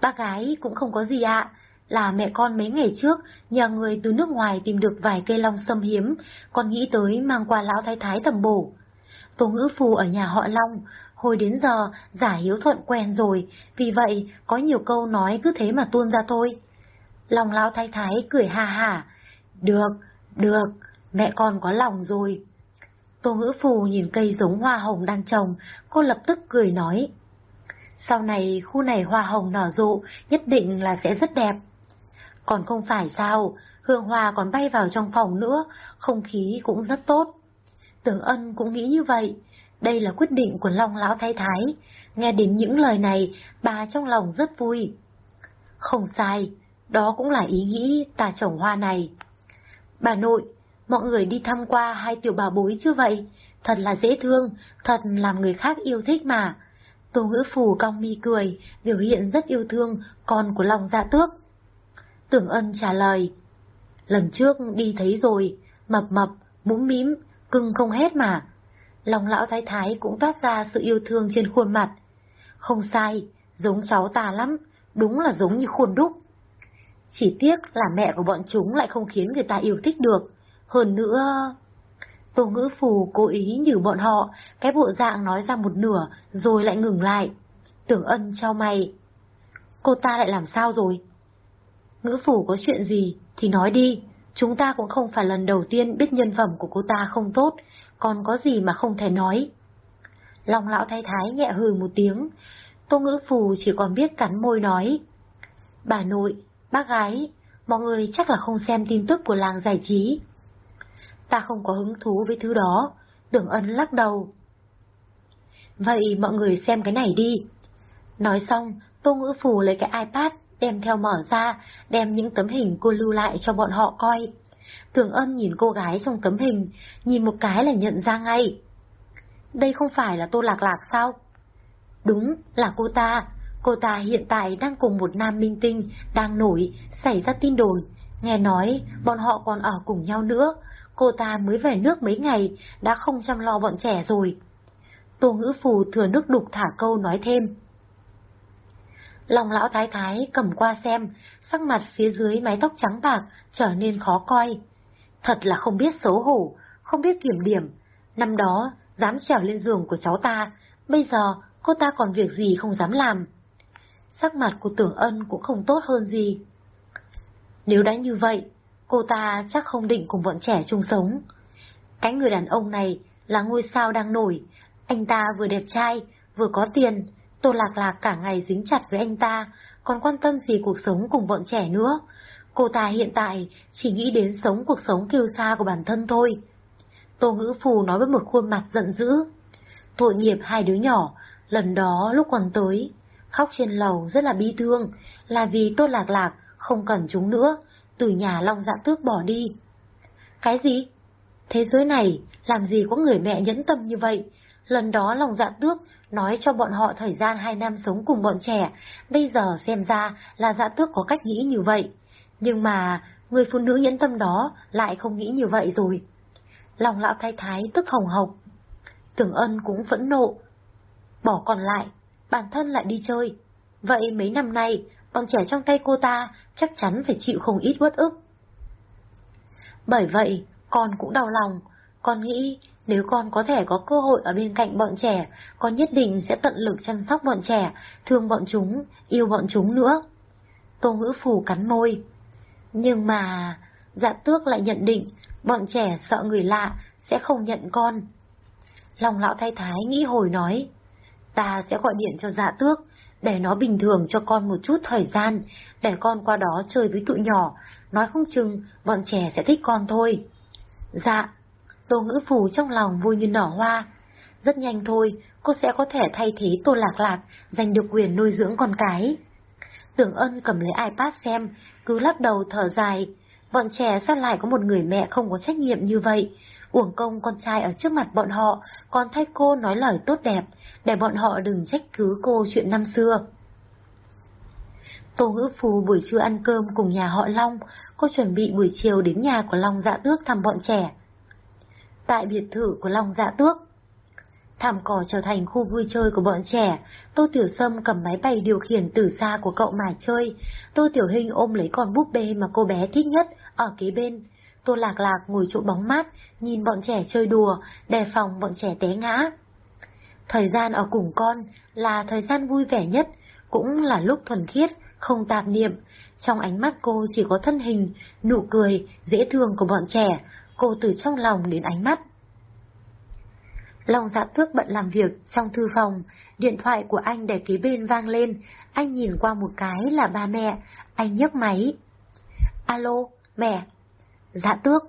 ba gái cũng không có gì ạ, là mẹ con mấy ngày trước nhờ người từ nước ngoài tìm được vài cây long sâm hiếm, con nghĩ tới mang qua lão thái thái tầm bổ. Tô ngữ phù ở nhà họ Long, hồi đến giờ giả hiếu thuận quen rồi, vì vậy có nhiều câu nói cứ thế mà tuôn ra thôi. Long lão thái thái cười ha hả, Được, được, mẹ con có lòng rồi. Tô ngữ phù nhìn cây giống hoa hồng đang trồng, cô lập tức cười nói. Sau này khu này hoa hồng nở rộ, nhất định là sẽ rất đẹp. Còn không phải sao, hương hoa còn bay vào trong phòng nữa, không khí cũng rất tốt. Tưởng ân cũng nghĩ như vậy, đây là quyết định của Long Lão Thái Thái. Nghe đến những lời này, bà trong lòng rất vui. Không sai, đó cũng là ý nghĩ ta trồng hoa này. Bà nội, mọi người đi thăm qua hai tiểu bà bối chưa vậy? Thật là dễ thương, thật làm người khác yêu thích mà. Tô ngữ phù cong mi cười, biểu hiện rất yêu thương con của lòng dạ tước. Tưởng ân trả lời. Lần trước đi thấy rồi, mập mập, mũm mím, cưng không hết mà. Lòng lão thái thái cũng toát ra sự yêu thương trên khuôn mặt. Không sai, giống cháu ta lắm, đúng là giống như khuôn đúc. Chỉ tiếc là mẹ của bọn chúng lại không khiến người ta yêu thích được. Hơn nữa... Tô ngữ phù cố ý nhử bọn họ, cái bộ dạng nói ra một nửa, rồi lại ngừng lại. Tưởng ân cho mày. Cô ta lại làm sao rồi? Ngữ phủ có chuyện gì thì nói đi, chúng ta cũng không phải lần đầu tiên biết nhân phẩm của cô ta không tốt, còn có gì mà không thể nói. Long lão thái thái nhẹ hừ một tiếng, tô ngữ phù chỉ còn biết cắn môi nói. Bà nội, bác gái, mọi người chắc là không xem tin tức của làng giải trí. Ta không có hứng thú với thứ đó, Đường ân lắc đầu. Vậy mọi người xem cái này đi. Nói xong, tô ngữ phù lấy cái iPad đem theo mở ra, đem những tấm hình cô lưu lại cho bọn họ coi. Tưởng ân nhìn cô gái trong tấm hình, nhìn một cái là nhận ra ngay. Đây không phải là Tô Lạc Lạc sao? Đúng, là cô ta. Cô ta hiện tại đang cùng một nam minh tinh, đang nổi, xảy ra tin đồn. Nghe nói, bọn họ còn ở cùng nhau nữa. Cô ta mới về nước mấy ngày, đã không chăm lo bọn trẻ rồi. Tô ngữ phù thừa nước đục thả câu nói thêm. Lòng lão thái thái cầm qua xem, sắc mặt phía dưới mái tóc trắng bạc trở nên khó coi. Thật là không biết xấu hổ, không biết kiểm điểm. Năm đó, dám trèo lên giường của cháu ta, bây giờ cô ta còn việc gì không dám làm. Sắc mặt của tưởng ân cũng không tốt hơn gì. Nếu đã như vậy, cô ta chắc không định cùng bọn trẻ chung sống. Cái người đàn ông này là ngôi sao đang nổi, anh ta vừa đẹp trai, vừa có tiền, Tô Lạc Lạc cả ngày dính chặt với anh ta, còn quan tâm gì cuộc sống cùng bọn trẻ nữa. Cô ta hiện tại chỉ nghĩ đến sống cuộc sống kiêu xa của bản thân thôi. Tô Ngữ Phù nói với một khuôn mặt giận dữ. Tội nghiệp hai đứa nhỏ, lần đó lúc còn tới, khóc trên lầu rất là bi thương, là vì Tô Lạc Lạc không cần chúng nữa, từ nhà Long Dạ Tước bỏ đi. Cái gì? Thế giới này, làm gì có người mẹ nhẫn tâm như vậy? Lần đó Long Dạ Tước nói cho bọn họ thời gian hai năm sống cùng bọn trẻ, bây giờ xem ra là dạ tước có cách nghĩ như vậy. Nhưng mà, người phụ nữ nhẫn tâm đó lại không nghĩ như vậy rồi. Lòng lão thái thái tức hồng hộc. Tưởng ân cũng phẫn nộ. Bỏ còn lại, bản thân lại đi chơi. Vậy mấy năm nay, bọn trẻ trong tay cô ta chắc chắn phải chịu không ít uất ức. Bởi vậy, con cũng đau lòng. Con nghĩ nếu con có thể có cơ hội ở bên cạnh bọn trẻ, con nhất định sẽ tận lực chăm sóc bọn trẻ, thương bọn chúng, yêu bọn chúng nữa. Tô ngữ phủ cắn môi. Nhưng mà, dạ tước lại nhận định, bọn trẻ sợ người lạ, sẽ không nhận con. Lòng lão thay thái nghĩ hồi nói, ta sẽ gọi điện cho dạ tước, để nó bình thường cho con một chút thời gian, để con qua đó chơi với tụi nhỏ, nói không chừng bọn trẻ sẽ thích con thôi. Dạ, Tô ngữ phù trong lòng vui như nở hoa. Rất nhanh thôi, cô sẽ có thể thay thế Tô Lạc Lạc, giành được quyền nuôi dưỡng con cái. Tưởng ân cầm lấy iPad xem, cứ lắc đầu thở dài. Bọn trẻ sao lại có một người mẹ không có trách nhiệm như vậy? Uổng công con trai ở trước mặt bọn họ, còn thay cô nói lời tốt đẹp, để bọn họ đừng trách cứ cô chuyện năm xưa. Tô Ngữ Phù buổi trưa ăn cơm cùng nhà họ Long, cô chuẩn bị buổi chiều đến nhà của Long Dạ Tước thăm bọn trẻ. Tại biệt thự của Long Dạ Tước, thảm cỏ trở thành khu vui chơi của bọn trẻ, Tô Tiểu Sâm cầm máy bay điều khiển từ xa của cậu mà chơi, Tô Tiểu Hình ôm lấy con búp bê mà cô bé thích nhất ở kế bên. Tô Lạc Lạc ngồi chỗ bóng mát, nhìn bọn trẻ chơi đùa, đề phòng bọn trẻ té ngã. Thời gian ở cùng con là thời gian vui vẻ nhất, cũng là lúc thuần khiết, không tạp niệm. Trong ánh mắt cô chỉ có thân hình, nụ cười, dễ thương của bọn trẻ, cô từ trong lòng đến ánh mắt. Long dạ thước bận làm việc trong thư phòng, điện thoại của anh để kế bên vang lên, anh nhìn qua một cái là ba mẹ, anh nhấc máy. Alo, mẹ. Dạ tước,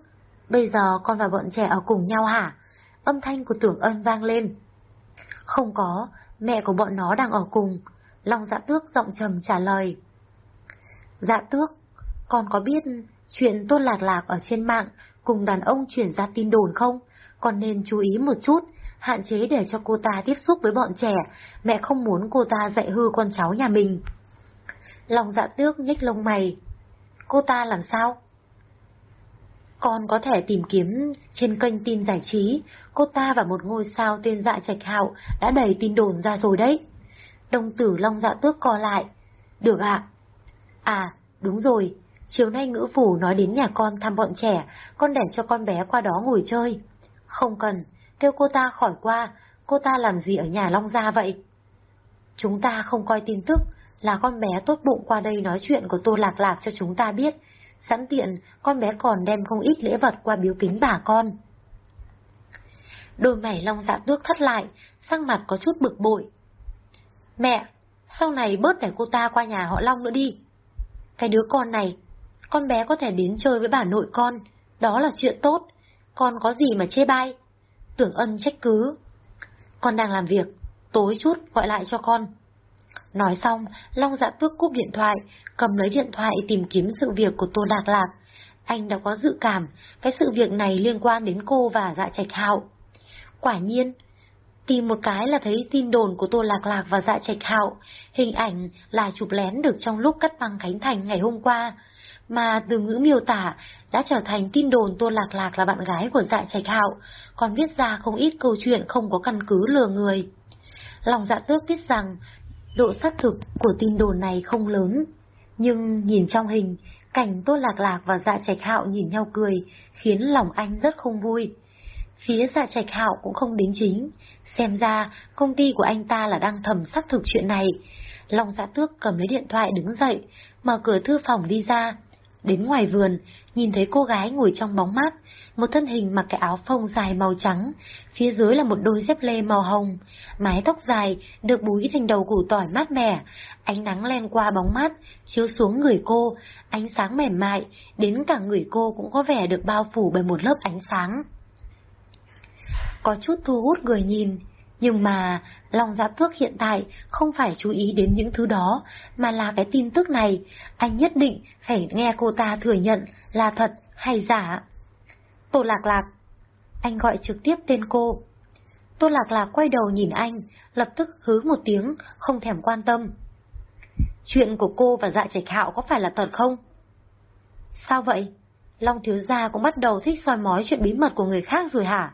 bây giờ con và bọn trẻ ở cùng nhau hả? Âm thanh của tưởng ân vang lên. Không có, mẹ của bọn nó đang ở cùng. Long dạ tước giọng trầm trả lời. Dạ tước, con có biết chuyện tôn lạc lạc ở trên mạng cùng đàn ông chuyển ra tin đồn không? Con nên chú ý một chút, hạn chế để cho cô ta tiếp xúc với bọn trẻ. Mẹ không muốn cô ta dạy hư con cháu nhà mình. Long dạ tước nhếch lông mày. Cô ta làm sao? Con có thể tìm kiếm trên kênh tin giải trí, cô ta và một ngôi sao tên dạ trạch hạo đã đẩy tin đồn ra rồi đấy. Đồng tử Long dạ tước co lại. Được ạ. À, đúng rồi, chiều nay ngữ phủ nói đến nhà con thăm bọn trẻ, con để cho con bé qua đó ngồi chơi. Không cần, kêu cô ta khỏi qua, cô ta làm gì ở nhà Long Gia vậy? Chúng ta không coi tin tức, là con bé tốt bụng qua đây nói chuyện của Tô Lạc Lạc cho chúng ta biết. Sẵn tiện, con bé còn đem không ít lễ vật qua biếu kính bà con. Đôi mày Long Dạ Tước thắt lại, sang mặt có chút bực bội. Mẹ, sau này bớt để cô ta qua nhà họ Long nữa đi. Cái đứa con này, con bé có thể đến chơi với bà nội con, đó là chuyện tốt, con có gì mà chê bai. Tưởng ân trách cứ. Con đang làm việc, tối chút gọi lại cho con. Nói xong, Long dạ tước cúp điện thoại, cầm lấy điện thoại tìm kiếm sự việc của Tô Lạc Lạc. Anh đã có dự cảm, cái sự việc này liên quan đến cô và dạ trạch hạo. Quả nhiên, tìm một cái là thấy tin đồn của Tô Lạc Lạc và dạ trạch hạo, hình ảnh là chụp lén được trong lúc cắt băng Khánh Thành ngày hôm qua, mà từ ngữ miêu tả đã trở thành tin đồn Tô Lạc Lạc là bạn gái của dạ trạch hạo, còn viết ra không ít câu chuyện không có căn cứ lừa người. Lòng dạ tước biết rằng độ xác thực của tin đồn này không lớn, nhưng nhìn trong hình, cảnh Tô Lạc Lạc và dạ trạch hạo nhìn nhau cười, khiến lòng anh rất không vui. Phía dạ trạch hạo cũng không đính chính, xem ra công ty của anh ta là đang thầm xác thực chuyện này. Long dạ tước cầm lấy điện thoại đứng dậy, mở cửa thư phòng đi ra, Đến ngoài vườn, nhìn thấy cô gái ngồi trong bóng mát, một thân hình mặc cái áo phông dài màu trắng, phía dưới là một đôi dép lê màu hồng, mái tóc dài được búi thành đầu củ tỏi mát mẻ, ánh nắng len qua bóng mát, chiếu xuống người cô, ánh sáng mềm mại, đến cả người cô cũng có vẻ được bao phủ bởi một lớp ánh sáng. Có chút thu hút người nhìn, nhưng mà, Long Giáp Thước hiện tại không phải chú ý đến những thứ đó, mà là cái tin tức này, anh nhất định phải nghe cô ta thừa nhận là thật hay giả. Tô Lạc Lạc Anh gọi trực tiếp tên cô. Tô Lạc Lạc quay đầu nhìn anh, lập tức hứ một tiếng, không thèm quan tâm. Chuyện của cô và dạ trạch hạo có phải là thật không? Sao vậy? Long Thiếu Gia cũng bắt đầu thích soi mói chuyện bí mật của người khác rồi hả?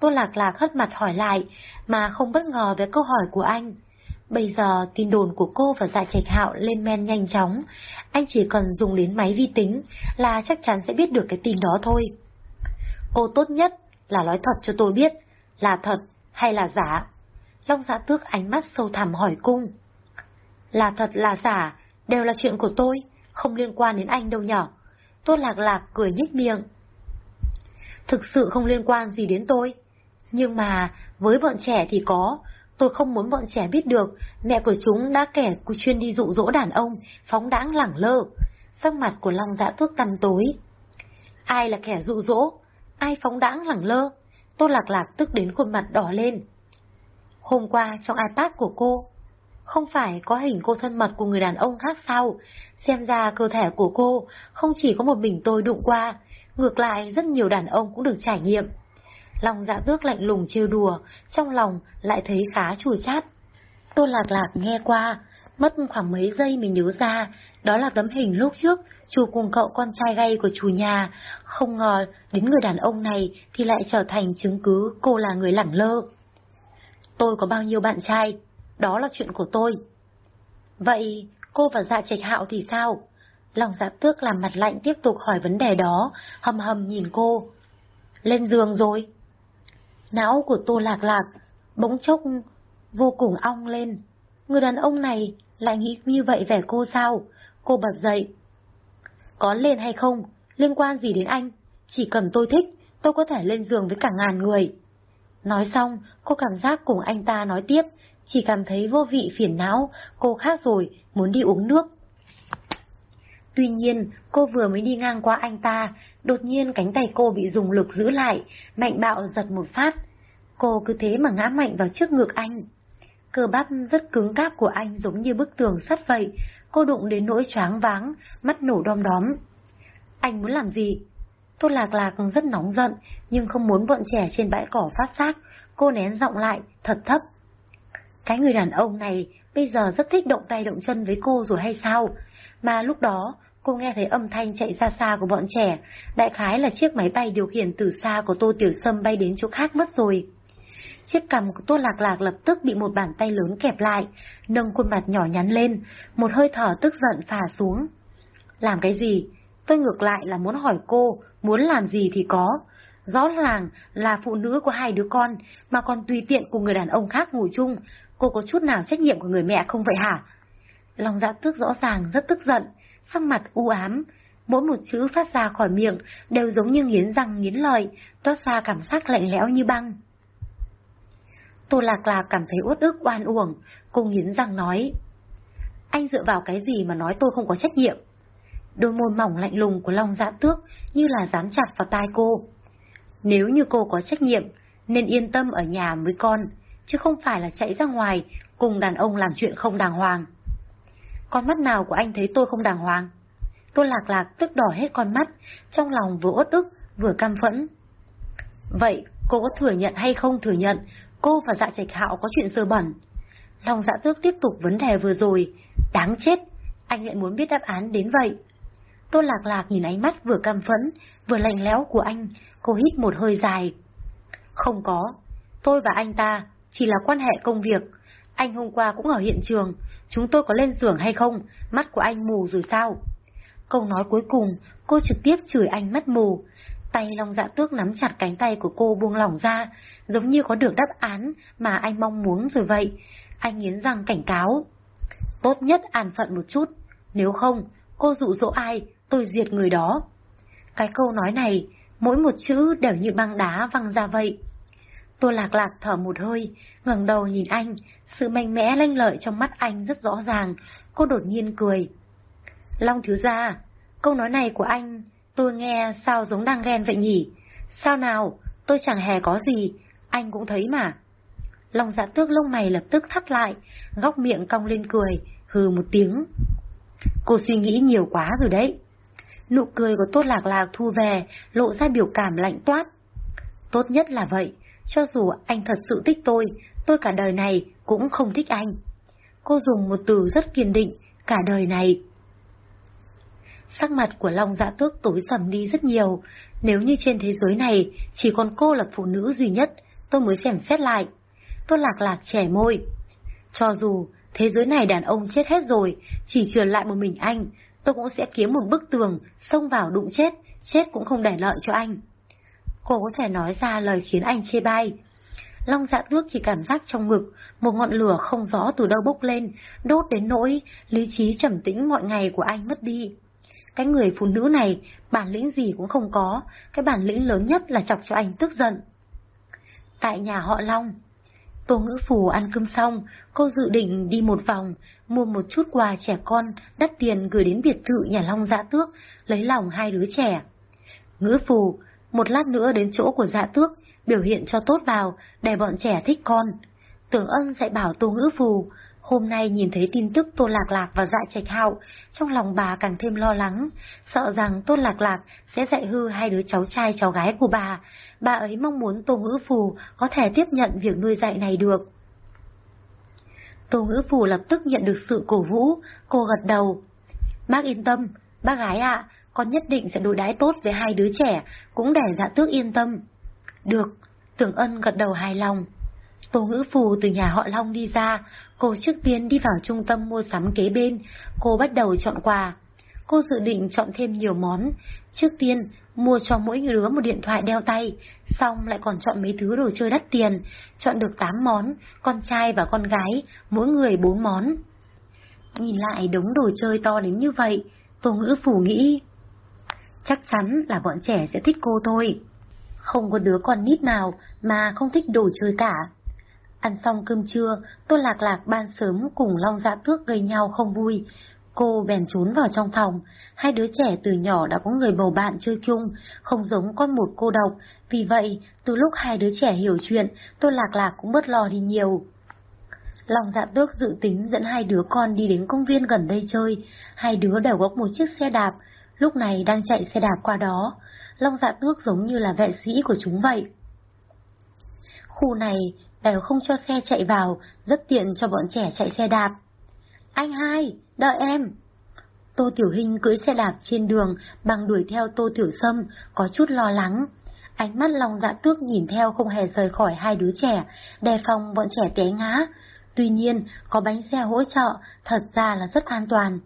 Tô Lạc Lạc hất mặt hỏi lại, mà không bất ngờ với câu hỏi của anh. Bây giờ tin đồn của cô và dạ trạch hạo lên men nhanh chóng, anh chỉ cần dùng đến máy vi tính là chắc chắn sẽ biết được cái tin đó thôi. Cô tốt nhất là nói thật cho tôi biết, là thật hay là giả. Long giã tước ánh mắt sâu thẳm hỏi cung. Là thật là giả, đều là chuyện của tôi, không liên quan đến anh đâu nhỏ. tôi lạc lạc cười nhếch miệng. Thực sự không liên quan gì đến tôi. Nhưng mà, với bọn trẻ thì có, tôi không muốn bọn trẻ biết được mẹ của chúng đã kẻ chuyên đi dụ dỗ đàn ông, phóng đãng lẳng lơ. Sắc mặt của Long dạ dã thuốc tăm tối. Ai là kẻ dụ dỗ? Ai phóng đãng lẳng lơ? Tô Lạc Lạc tức đến khuôn mặt đỏ lên. Hôm qua trong iPad của cô, không phải có hình cô thân mật của người đàn ông khác sao? Xem ra cơ thể của cô không chỉ có một mình tôi đụng qua, ngược lại rất nhiều đàn ông cũng được trải nghiệm. Long dạ tước lạnh lùng trêu đùa, trong lòng lại thấy khá chua chát. Tô Lạc Lạc nghe qua, Mất khoảng mấy giây mình nhớ ra, đó là tấm hình lúc trước, chụp cùng cậu con trai gay của chủ nhà. Không ngờ, đến người đàn ông này thì lại trở thành chứng cứ cô là người lẳng lơ. Tôi có bao nhiêu bạn trai, đó là chuyện của tôi. Vậy, cô và dạ trạch hạo thì sao? Lòng dạ tước làm mặt lạnh tiếp tục hỏi vấn đề đó, hầm hầm nhìn cô. Lên giường rồi. Não của tô lạc lạc, bỗng chốc, vô cùng ong lên. Người đàn ông này lại nghĩ như vậy về cô sao? Cô bật dậy. Có lên hay không, liên quan gì đến anh? Chỉ cần tôi thích, tôi có thể lên giường với cả ngàn người. Nói xong, cô cảm giác cùng anh ta nói tiếp, chỉ cảm thấy vô vị phiền não, cô khác rồi, muốn đi uống nước. Tuy nhiên, cô vừa mới đi ngang qua anh ta, đột nhiên cánh tay cô bị dùng lực giữ lại, mạnh bạo giật một phát. Cô cứ thế mà ngã mạnh vào trước ngực anh. Cơ bắp rất cứng cáp của anh giống như bức tường sắt vậy, cô đụng đến nỗi choáng váng, mắt nổ đom đóm. Anh muốn làm gì? Tô Lạc Lạc rất nóng giận, nhưng không muốn bọn trẻ trên bãi cỏ phát xác, cô nén giọng lại, thật thấp. Cái người đàn ông này bây giờ rất thích động tay động chân với cô rồi hay sao? Mà lúc đó, cô nghe thấy âm thanh chạy ra xa của bọn trẻ, đại khái là chiếc máy bay điều khiển từ xa của Tô Tiểu Sâm bay đến chỗ khác mất rồi. Chiếc cằm của Tô Lạc Lạc lập tức bị một bàn tay lớn kẹp lại, nâng khuôn mặt nhỏ nhắn lên, một hơi thở tức giận phả xuống. Làm cái gì? Tôi ngược lại là muốn hỏi cô, muốn làm gì thì có. Rõ ràng là phụ nữ của hai đứa con, mà còn tùy tiện cùng người đàn ông khác ngủ chung, cô có chút nào trách nhiệm của người mẹ không vậy hả? Lòng dạ tước rõ ràng rất tức giận, sắc mặt u ám, mỗi một chữ phát ra khỏi miệng đều giống như nghiến răng nghiến lợi, toát ra cảm giác lạnh lẽo như băng. Tô Lạc Lạc cảm thấy uất ức oan uổng, cô nghiến răng nói. Anh dựa vào cái gì mà nói tôi không có trách nhiệm? Đôi môi mỏng lạnh lùng của Long Dạ Tước như là dán chặt vào tai cô. Nếu như cô có trách nhiệm, nên yên tâm ở nhà với con, chứ không phải là chạy ra ngoài cùng đàn ông làm chuyện không đàng hoàng. Con mắt nào của anh thấy tôi không đàng hoàng? Tôi lạc lạc tức đỏ hết con mắt, trong lòng vừa uất ức, vừa căm phẫn. Vậy, cô có thừa nhận hay không thừa nhận cô và dạ trạch hạo có chuyện sơ bẩn? Lòng dạ tước tiếp tục vấn đề vừa rồi. Đáng chết, anh lại muốn biết đáp án đến vậy. tôi lạc lạc nhìn ánh mắt vừa căm phẫn, vừa lạnh lẽo của anh, cô hít một hơi dài. Không có, tôi và anh ta chỉ là quan hệ công việc. Anh hôm qua cũng ở hiện trường, chúng tôi có lên giường hay không, mắt của anh mù rồi sao? Câu nói cuối cùng, cô trực tiếp chửi anh mắt mù. Tay Long Dạ Tước nắm chặt cánh tay của cô buông lỏng ra, giống như có được đáp án mà anh mong muốn rồi vậy. Anh nghiến răng cảnh cáo. Tốt nhất an phận một chút, nếu không, cô dụ dỗ ai, tôi diệt người đó. Cái câu nói này, mỗi một chữ đều như băng đá văng ra vậy. Tô lạc lạc thở một hơi, ngẩng đầu nhìn anh, sự mạnh mẽ lanh lợi trong mắt anh rất rõ ràng, cô đột nhiên cười. Long thiếu gia, câu nói này của anh, tôi nghe sao giống đang ghen vậy nhỉ? Sao nào, tôi chẳng hề có gì, anh cũng thấy mà. Long dạ tước lông mày lập tức thắt lại, góc miệng cong lên cười, hừ một tiếng. Cô suy nghĩ nhiều quá rồi đấy. Nụ cười của Tốt Lạc Lạc thu về, lộ ra biểu cảm lạnh toát. Tốt nhất là vậy, cho dù anh thật sự thích tôi, tôi cả đời này cũng không thích anh. Cô dùng một từ rất kiên định, cả đời này. Sắc mặt của Long Dạ Tước tối sầm đi rất nhiều, nếu như trên thế giới này chỉ còn cô là phụ nữ duy nhất, tôi mới xem xét lại. Tôi lạc lạc trẻ môi. Cho dù thế giới này đàn ông chết hết rồi, chỉ trừ lại một mình anh, tôi cũng sẽ kiếm một bức tường, xông vào đụng chết, chết cũng không để lợi cho anh. Cô có thể nói ra lời khiến anh chê bai. Long dạ tước chỉ cảm giác trong ngực, một ngọn lửa không rõ từ đâu bốc lên, đốt đến nỗi, lý trí trầm tĩnh mọi ngày của anh mất đi. Cái người phụ nữ này, bản lĩnh gì cũng không có, cái bản lĩnh lớn nhất là chọc cho anh tức giận. Tại nhà họ Long, Tô ngữ Phù ăn cơm xong, cô dự định đi một vòng, mua một chút quà trẻ con đắt tiền gửi đến biệt thự nhà Long Dạ Tước, lấy lòng hai đứa trẻ. Ngữ phù, một lát nữa đến chỗ của Dạ Tước, biểu hiện cho tốt vào, để bọn trẻ thích con. Tưởng ân dạy bảo Tô ngữ phù, hôm nay nhìn thấy tin tức Tô Lạc Lạc và Dạ Trạch Hạo, trong lòng bà càng thêm lo lắng, sợ rằng Tô Lạc Lạc sẽ dạy hư hai đứa cháu trai cháu gái của bà. Bà ấy mong muốn Tô Ngữ Phù có thể tiếp nhận việc nuôi dạy này được. Tô ngữ phù lập tức nhận được sự cổ vũ, cô gật đầu. Bác yên tâm, bác gái ạ, con nhất định sẽ đối đãi tốt với hai đứa trẻ, cũng để dạ tước yên tâm. Được, tưởng ân gật đầu hài lòng. Tô ngữ phù từ nhà họ Long đi ra, cô trước tiên đi vào trung tâm mua sắm kế bên, cô bắt đầu chọn quà. Cô dự định chọn thêm nhiều món. Trước tiên, mua cho mỗi đứa một điện thoại đeo tay, xong lại còn chọn mấy thứ đồ chơi đắt tiền, chọn được 8 món, con trai và con gái, mỗi người 4 món. Nhìn lại đống đồ chơi to đến như vậy, Tô Ngữ Phủ nghĩ, chắc chắn là bọn trẻ sẽ thích cô thôi. Không có đứa con nít nào mà không thích đồ chơi cả. Ăn xong cơm trưa, tôi Lạc Lạc ban sớm cùng Long Dạ Tước gây nhau không vui. Cô bèn trốn vào trong phòng, hai đứa trẻ từ nhỏ đã có người bầu bạn chơi chung, không giống con một cô độc, vì vậy, từ lúc hai đứa trẻ hiểu chuyện, tôi Lạc Lạc cũng bớt lo đi nhiều. Long dạ tước dự tính dẫn hai đứa con đi đến công viên gần đây chơi, hai đứa đều có một chiếc xe đạp, lúc này đang chạy xe đạp qua đó. Long dạ tước giống như là vệ sĩ của chúng vậy. Khu này đều không cho xe chạy vào, rất tiện cho bọn trẻ chạy xe đạp. Anh hai, đợi em! Tô Tiểu Hinh cưỡi xe đạp trên đường bằng đuổi theo Tô Tiểu Sâm, có chút lo lắng. Ánh mắt lòng dạ tước nhìn theo không hề rời khỏi hai đứa trẻ, đề phòng bọn trẻ té ngã. Tuy nhiên, có bánh xe hỗ trợ, thật ra là rất an toàn.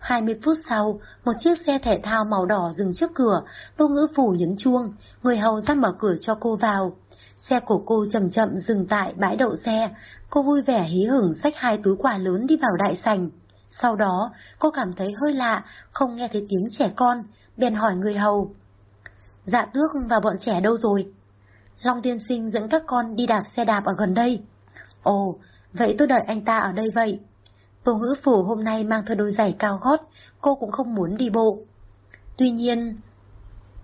20 phút sau, một chiếc xe thể thao màu đỏ dừng trước cửa, Tô Ngữ Phủ nhấn chuông, người hầu ra mở cửa cho cô vào. Xe của cô chậm chậm dừng tại bãi đậu xe, cô vui vẻ hí hửng xách hai túi quà lớn đi vào đại sành. Sau đó, cô cảm thấy hơi lạ, không nghe thấy tiếng trẻ con, bèn hỏi người hầu. Dạ tước và bọn trẻ đâu rồi? Long tiên sinh dẫn các con đi đạp xe đạp ở gần đây. Ồ, vậy tôi đợi anh ta ở đây vậy. Tô ngữ phủ hôm nay mang theo đôi giày cao gót, cô cũng không muốn đi bộ. Tuy nhiên,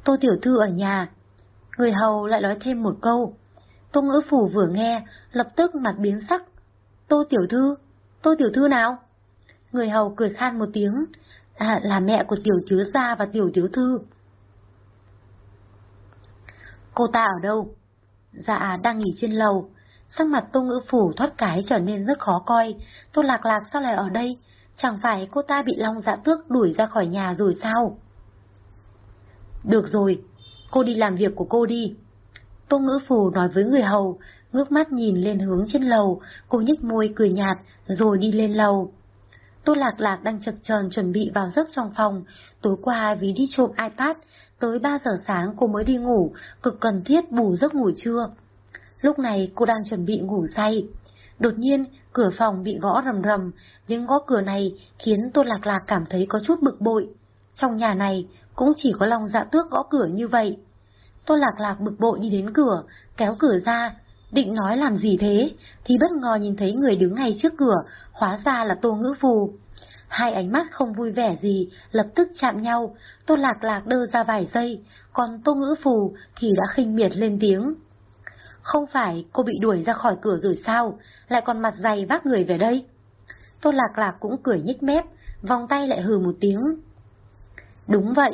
Tô Tiểu Thư ở nhà. Người hầu lại nói thêm một câu. Tô ngữ phủ vừa nghe, lập tức mặt biến sắc. Tô Tiểu Thư? Tô Tiểu Thư nào? Người hầu cười khan một tiếng. À, là mẹ của Tiểu Chứa Gia và Tiểu Tiểu Thư. Cô ta ở đâu? Dạ, đang nghỉ trên lầu. Sắc mặt tô ngữ phủ thoát cái trở nên rất khó coi. Tô lạc lạc sao lại ở đây? Chẳng phải cô ta bị Long dạ tước đuổi ra khỏi nhà rồi sao? Được rồi, cô đi làm việc của cô đi. Tô ngữ phủ nói với người hầu, ngước mắt nhìn lên hướng trên lầu, cô nhếch môi cười nhạt, rồi đi lên lầu. Tô Lạc Lạc đang chập chờn chuẩn bị vào giấc trong phòng, tối qua vì đi trộm iPad, tới 3 giờ sáng cô mới đi ngủ, cực cần thiết bù giấc ngủ trưa. Lúc này cô đang chuẩn bị ngủ say. Đột nhiên, cửa phòng bị gõ rầm rầm, tiếng gõ cửa này khiến Tô Lạc Lạc cảm thấy có chút bực bội. Trong nhà này, cũng chỉ có lòng dạ tước gõ cửa như vậy. Tô Lạc Lạc bực bội đi đến cửa, kéo cửa ra, định nói làm gì thế, thì bất ngờ nhìn thấy người đứng ngay trước cửa, hóa ra là Tô Ngữ Phù. Hai ánh mắt không vui vẻ gì, lập tức chạm nhau, Tô Lạc Lạc đơ ra vài giây, còn Tô Ngữ Phù thì đã khinh miệt lên tiếng. Không phải cô bị đuổi ra khỏi cửa rồi sao, lại còn mặt dày vác người về đây. Tô Lạc Lạc cũng cười nhích mép, vòng tay lại hừ một tiếng. Đúng vậy,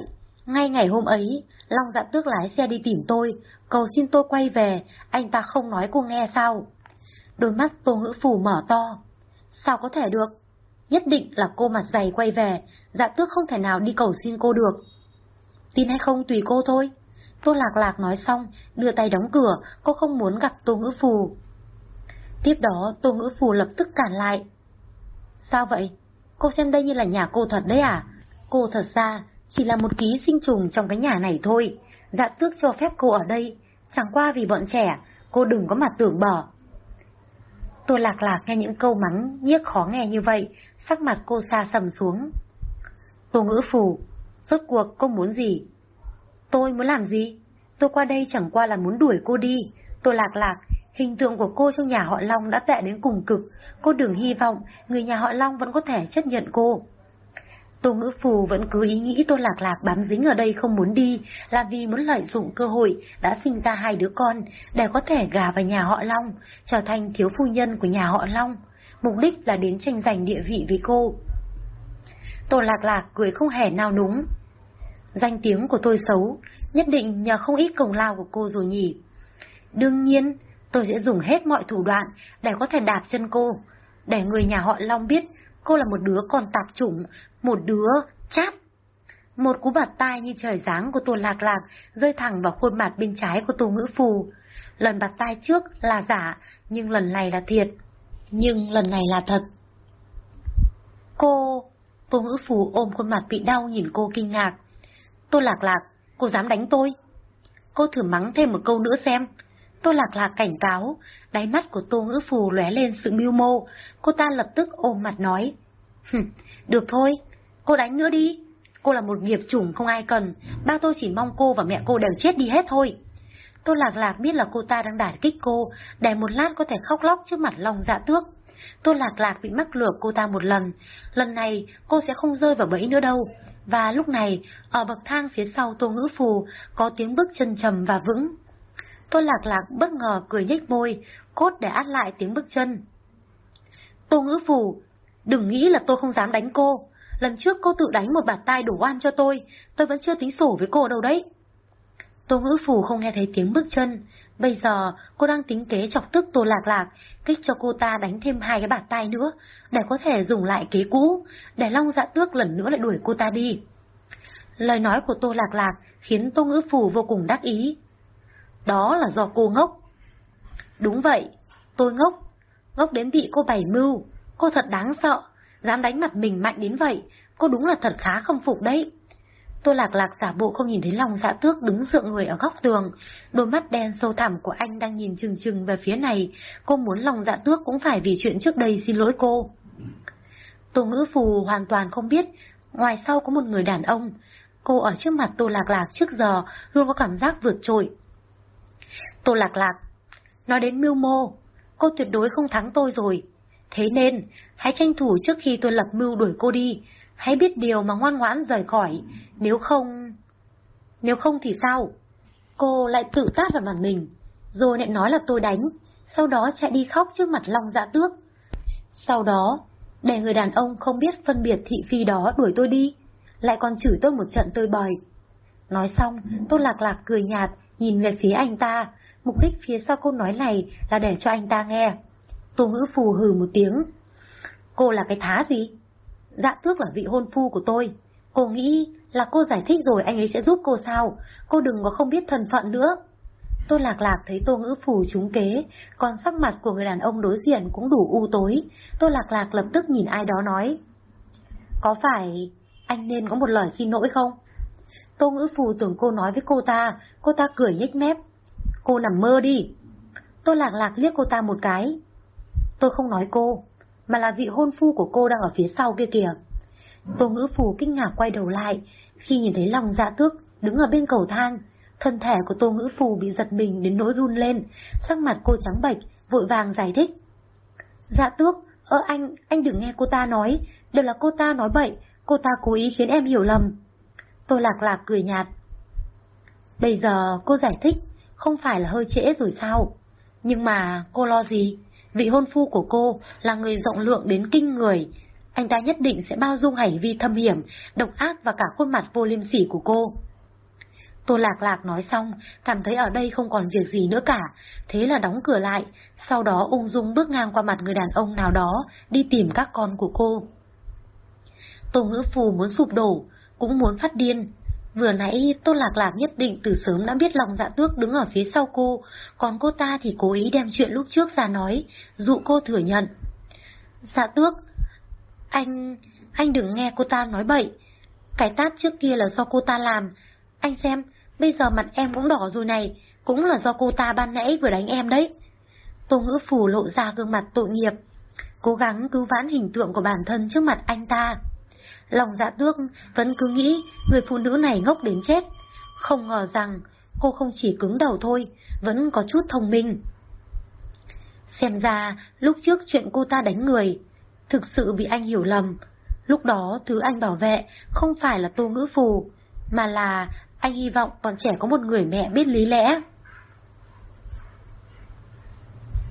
ngay ngày hôm ấy, Long dạ tước lái xe đi tìm tôi, cầu xin tôi quay về, anh ta không nói cô nghe sao. Đôi mắt Tô Ngữ Phủ mở to. Sao có thể được? Nhất định là cô mặt dày quay về, dạ tước không thể nào đi cầu xin cô được. Tin hay không tùy cô thôi. Tô Lạc Lạc nói xong, đưa tay đóng cửa, cô không muốn gặp Tô Ngữ Phù. Tiếp đó, Tô Ngữ Phù lập tức cản lại. Sao vậy? Cô xem đây như là nhà cô thật đấy à? Cô thật ra chỉ là một ký sinh trùng trong cái nhà này thôi. Dạ tước cho phép cô ở đây, chẳng qua vì bọn trẻ, cô đừng có mà tưởng bỏ. Tô Lạc Lạc nghe những câu mắng nhiếc khó nghe như vậy, sắc mặt cô xa sầm xuống. Tô Ngữ Phù, rốt cuộc cô muốn gì? Tôi muốn làm gì? Tôi qua đây chẳng qua là muốn đuổi cô đi. Tôi lạc lạc, hình tượng của cô trong nhà họ Long đã tệ đến cùng cực. Cô đừng hy vọng người nhà họ Long vẫn có thể chấp nhận cô. Tô Ngữ Phù vẫn cứ ý nghĩ Tô Lạc Lạc bám dính ở đây không muốn đi là vì muốn lợi dụng cơ hội đã sinh ra hai đứa con để có thể gà vào nhà họ Long, trở thành thiếu phu nhân của nhà họ Long. Mục đích là đến tranh giành địa vị với cô. Tô Lạc Lạc cười không hề nào núng. Danh tiếng của tôi xấu, nhất định nhờ không ít công lao của cô rồi nhỉ. Đương nhiên, tôi sẽ dùng hết mọi thủ đoạn để có thể đạp chân cô. để người nhà họ Long biết cô là một đứa còn tạp chủng, một đứa chát. Một cú bạt tai như trời giáng của Tô Lạc Lạc rơi thẳng vào khuôn mặt bên trái của Tô Ngữ Phù. Lần bạt tai trước là giả, nhưng lần này là thiệt. Nhưng lần này là thật. Cô... Tô Ngữ Phù ôm khuôn mặt bị đau nhìn cô kinh ngạc. Tô Lạc Lạc, cô dám đánh tôi? Cô thử mắng thêm một câu nữa xem. Tô Lạc Lạc cảnh cáo, đáy mắt của Tô Ngữ Phù lóe lên sự mưu mô. Cô ta lập tức ôm mặt nói. Được thôi, cô đánh nữa đi. Cô là một nghiệp chủng không ai cần, ba tôi chỉ mong cô và mẹ cô đều chết đi hết thôi. Tô Lạc Lạc biết là cô ta đang đả kích cô, để một lát có thể khóc lóc trước mặt lòng dạ tước. Tô Lạc Lạc bị mắc lừa cô ta một lần, lần này cô sẽ không rơi vào bẫy nữa đâu. Và lúc này, ở bậc thang phía sau Tô Ngữ Phù có tiếng bước chân trầm và vững. Tô Lạc Lạc bất ngờ cười nhếch môi, cốt để át lại tiếng bước chân. Tô Ngữ Phù, đừng nghĩ là tôi không dám đánh cô. Lần trước cô tự đánh một bạt tay đủ oan cho tôi, tôi vẫn chưa tính sổ với cô đâu đấy. Tô ngữ phù không nghe thấy tiếng bước chân. Bây giờ, cô đang tính kế chọc tức Tô Lạc Lạc, kích cho cô ta đánh thêm hai cái bạt tay nữa, để có thể dùng lại kế cũ, để Long Dạ Tước lần nữa lại đuổi cô ta đi. Lời nói của Tô Lạc Lạc khiến Tô ngữ phù vô cùng đắc ý. Đó là do cô ngốc. Đúng vậy, tôi ngốc. Ngốc đến bị cô bày mưu. Cô thật đáng sợ, dám đánh mặt mình mạnh đến vậy, cô đúng là thật khá không phục đấy. Tô Lạc Lạc giả bộ không nhìn thấy lòng dạ tước đứng dựa người ở góc tường. Đôi mắt đen sâu thẳm của anh đang nhìn chừng chừng về phía này. Cô muốn lòng dạ tước cũng phải vì chuyện trước đây xin lỗi cô. Tô Ngữ Phù hoàn toàn không biết, ngoài sau có một người đàn ông. Cô ở trước mặt Tô Lạc Lạc trước giờ luôn có cảm giác vượt trội. Tô Lạc Lạc, nói đến mưu mô, cô tuyệt đối không thắng tôi rồi. Thế nên, hãy tranh thủ trước khi tôi lập mưu đuổi cô đi, hãy biết điều mà ngoan ngoãn rời khỏi, nếu không... Nếu không thì sao? Cô lại tự tát vào mặt mình, rồi lại nói là tôi đánh, sau đó chạy đi khóc trước mặt Long Dạ Tước. Sau đó, để người đàn ông không biết phân biệt thị phi đó đuổi tôi đi, lại còn chửi tôi một trận tơi bời. Nói xong, tôi lạc lạc cười nhạt, nhìn về phía anh ta, mục đích phía sau câu nói này là để cho anh ta nghe. Tô ngữ phù hừ một tiếng. Cô là cái thá gì? Dạ tước là vị hôn phu của tôi. Cô nghĩ là cô giải thích rồi anh ấy sẽ giúp cô sao? Cô đừng có không biết thân phận nữa. Tô lạc lạc thấy tô ngữ phù trúng kế, còn sắc mặt của người đàn ông đối diện cũng đủ u tối. Tô lạc lạc lập tức nhìn ai đó nói. Có phải anh nên có một lời xin lỗi không? Tô ngữ phù tưởng cô nói với cô ta, cô ta cười nhếch mép. Cô nằm mơ đi. Tô lạc lạc liếc cô ta một cái. Tôi không nói cô, mà là vị hôn phu của cô đang ở phía sau kia kìa. Tô ngữ phù kinh ngạc quay đầu lại, khi nhìn thấy lòng dạ tước đứng ở bên cầu thang. Thân thể của tô ngữ phù bị giật mình đến nỗi run lên, sắc mặt cô trắng bệch, vội vàng giải thích. Dạ tước, ơ anh, anh đừng nghe cô ta nói, đều là cô ta nói bậy, cô ta cố ý khiến em hiểu lầm. Tô lạc lạc cười nhạt. Bây giờ cô giải thích, không phải là hơi trễ rồi sao? Nhưng mà cô lo gì? Vị hôn phu của cô là người rộng lượng đến kinh người. Anh ta nhất định sẽ bao dung hành vi thâm hiểm, độc ác và cả khuôn mặt vô liêm sỉ của cô. Tô Lạc Lạc nói xong, cảm thấy ở đây không còn việc gì nữa cả, thế là đóng cửa lại, sau đó ung dung bước ngang qua mặt người đàn ông nào đó, đi tìm các con của cô. Tô Ngữ Phù muốn sụp đổ, cũng muốn phát điên, Vừa nãy Tô Lạc Lạc nhất định từ sớm đã biết lòng dạ tước đứng ở phía sau cô, còn cô ta thì cố ý đem chuyện lúc trước ra nói, dụ cô thừa nhận. Dạ tước, anh... anh đừng nghe cô ta nói bậy. Cái tát trước kia là do cô ta làm. Anh xem, bây giờ mặt em cũng đỏ rồi này, cũng là do cô ta ban nãy vừa đánh em đấy. Tô ngữ phủ lộ ra gương mặt tội nghiệp, cố gắng cứu vãn hình tượng của bản thân trước mặt anh ta. Lòng dạ tước vẫn cứ nghĩ người phụ nữ này ngốc đến chết. Không ngờ rằng cô không chỉ cứng đầu thôi, vẫn có chút thông minh. Xem ra lúc trước chuyện cô ta đánh người, thực sự bị anh hiểu lầm. Lúc đó thứ anh bảo vệ không phải là tô ngữ phù, mà là anh hy vọng bọn trẻ có một người mẹ biết lý lẽ.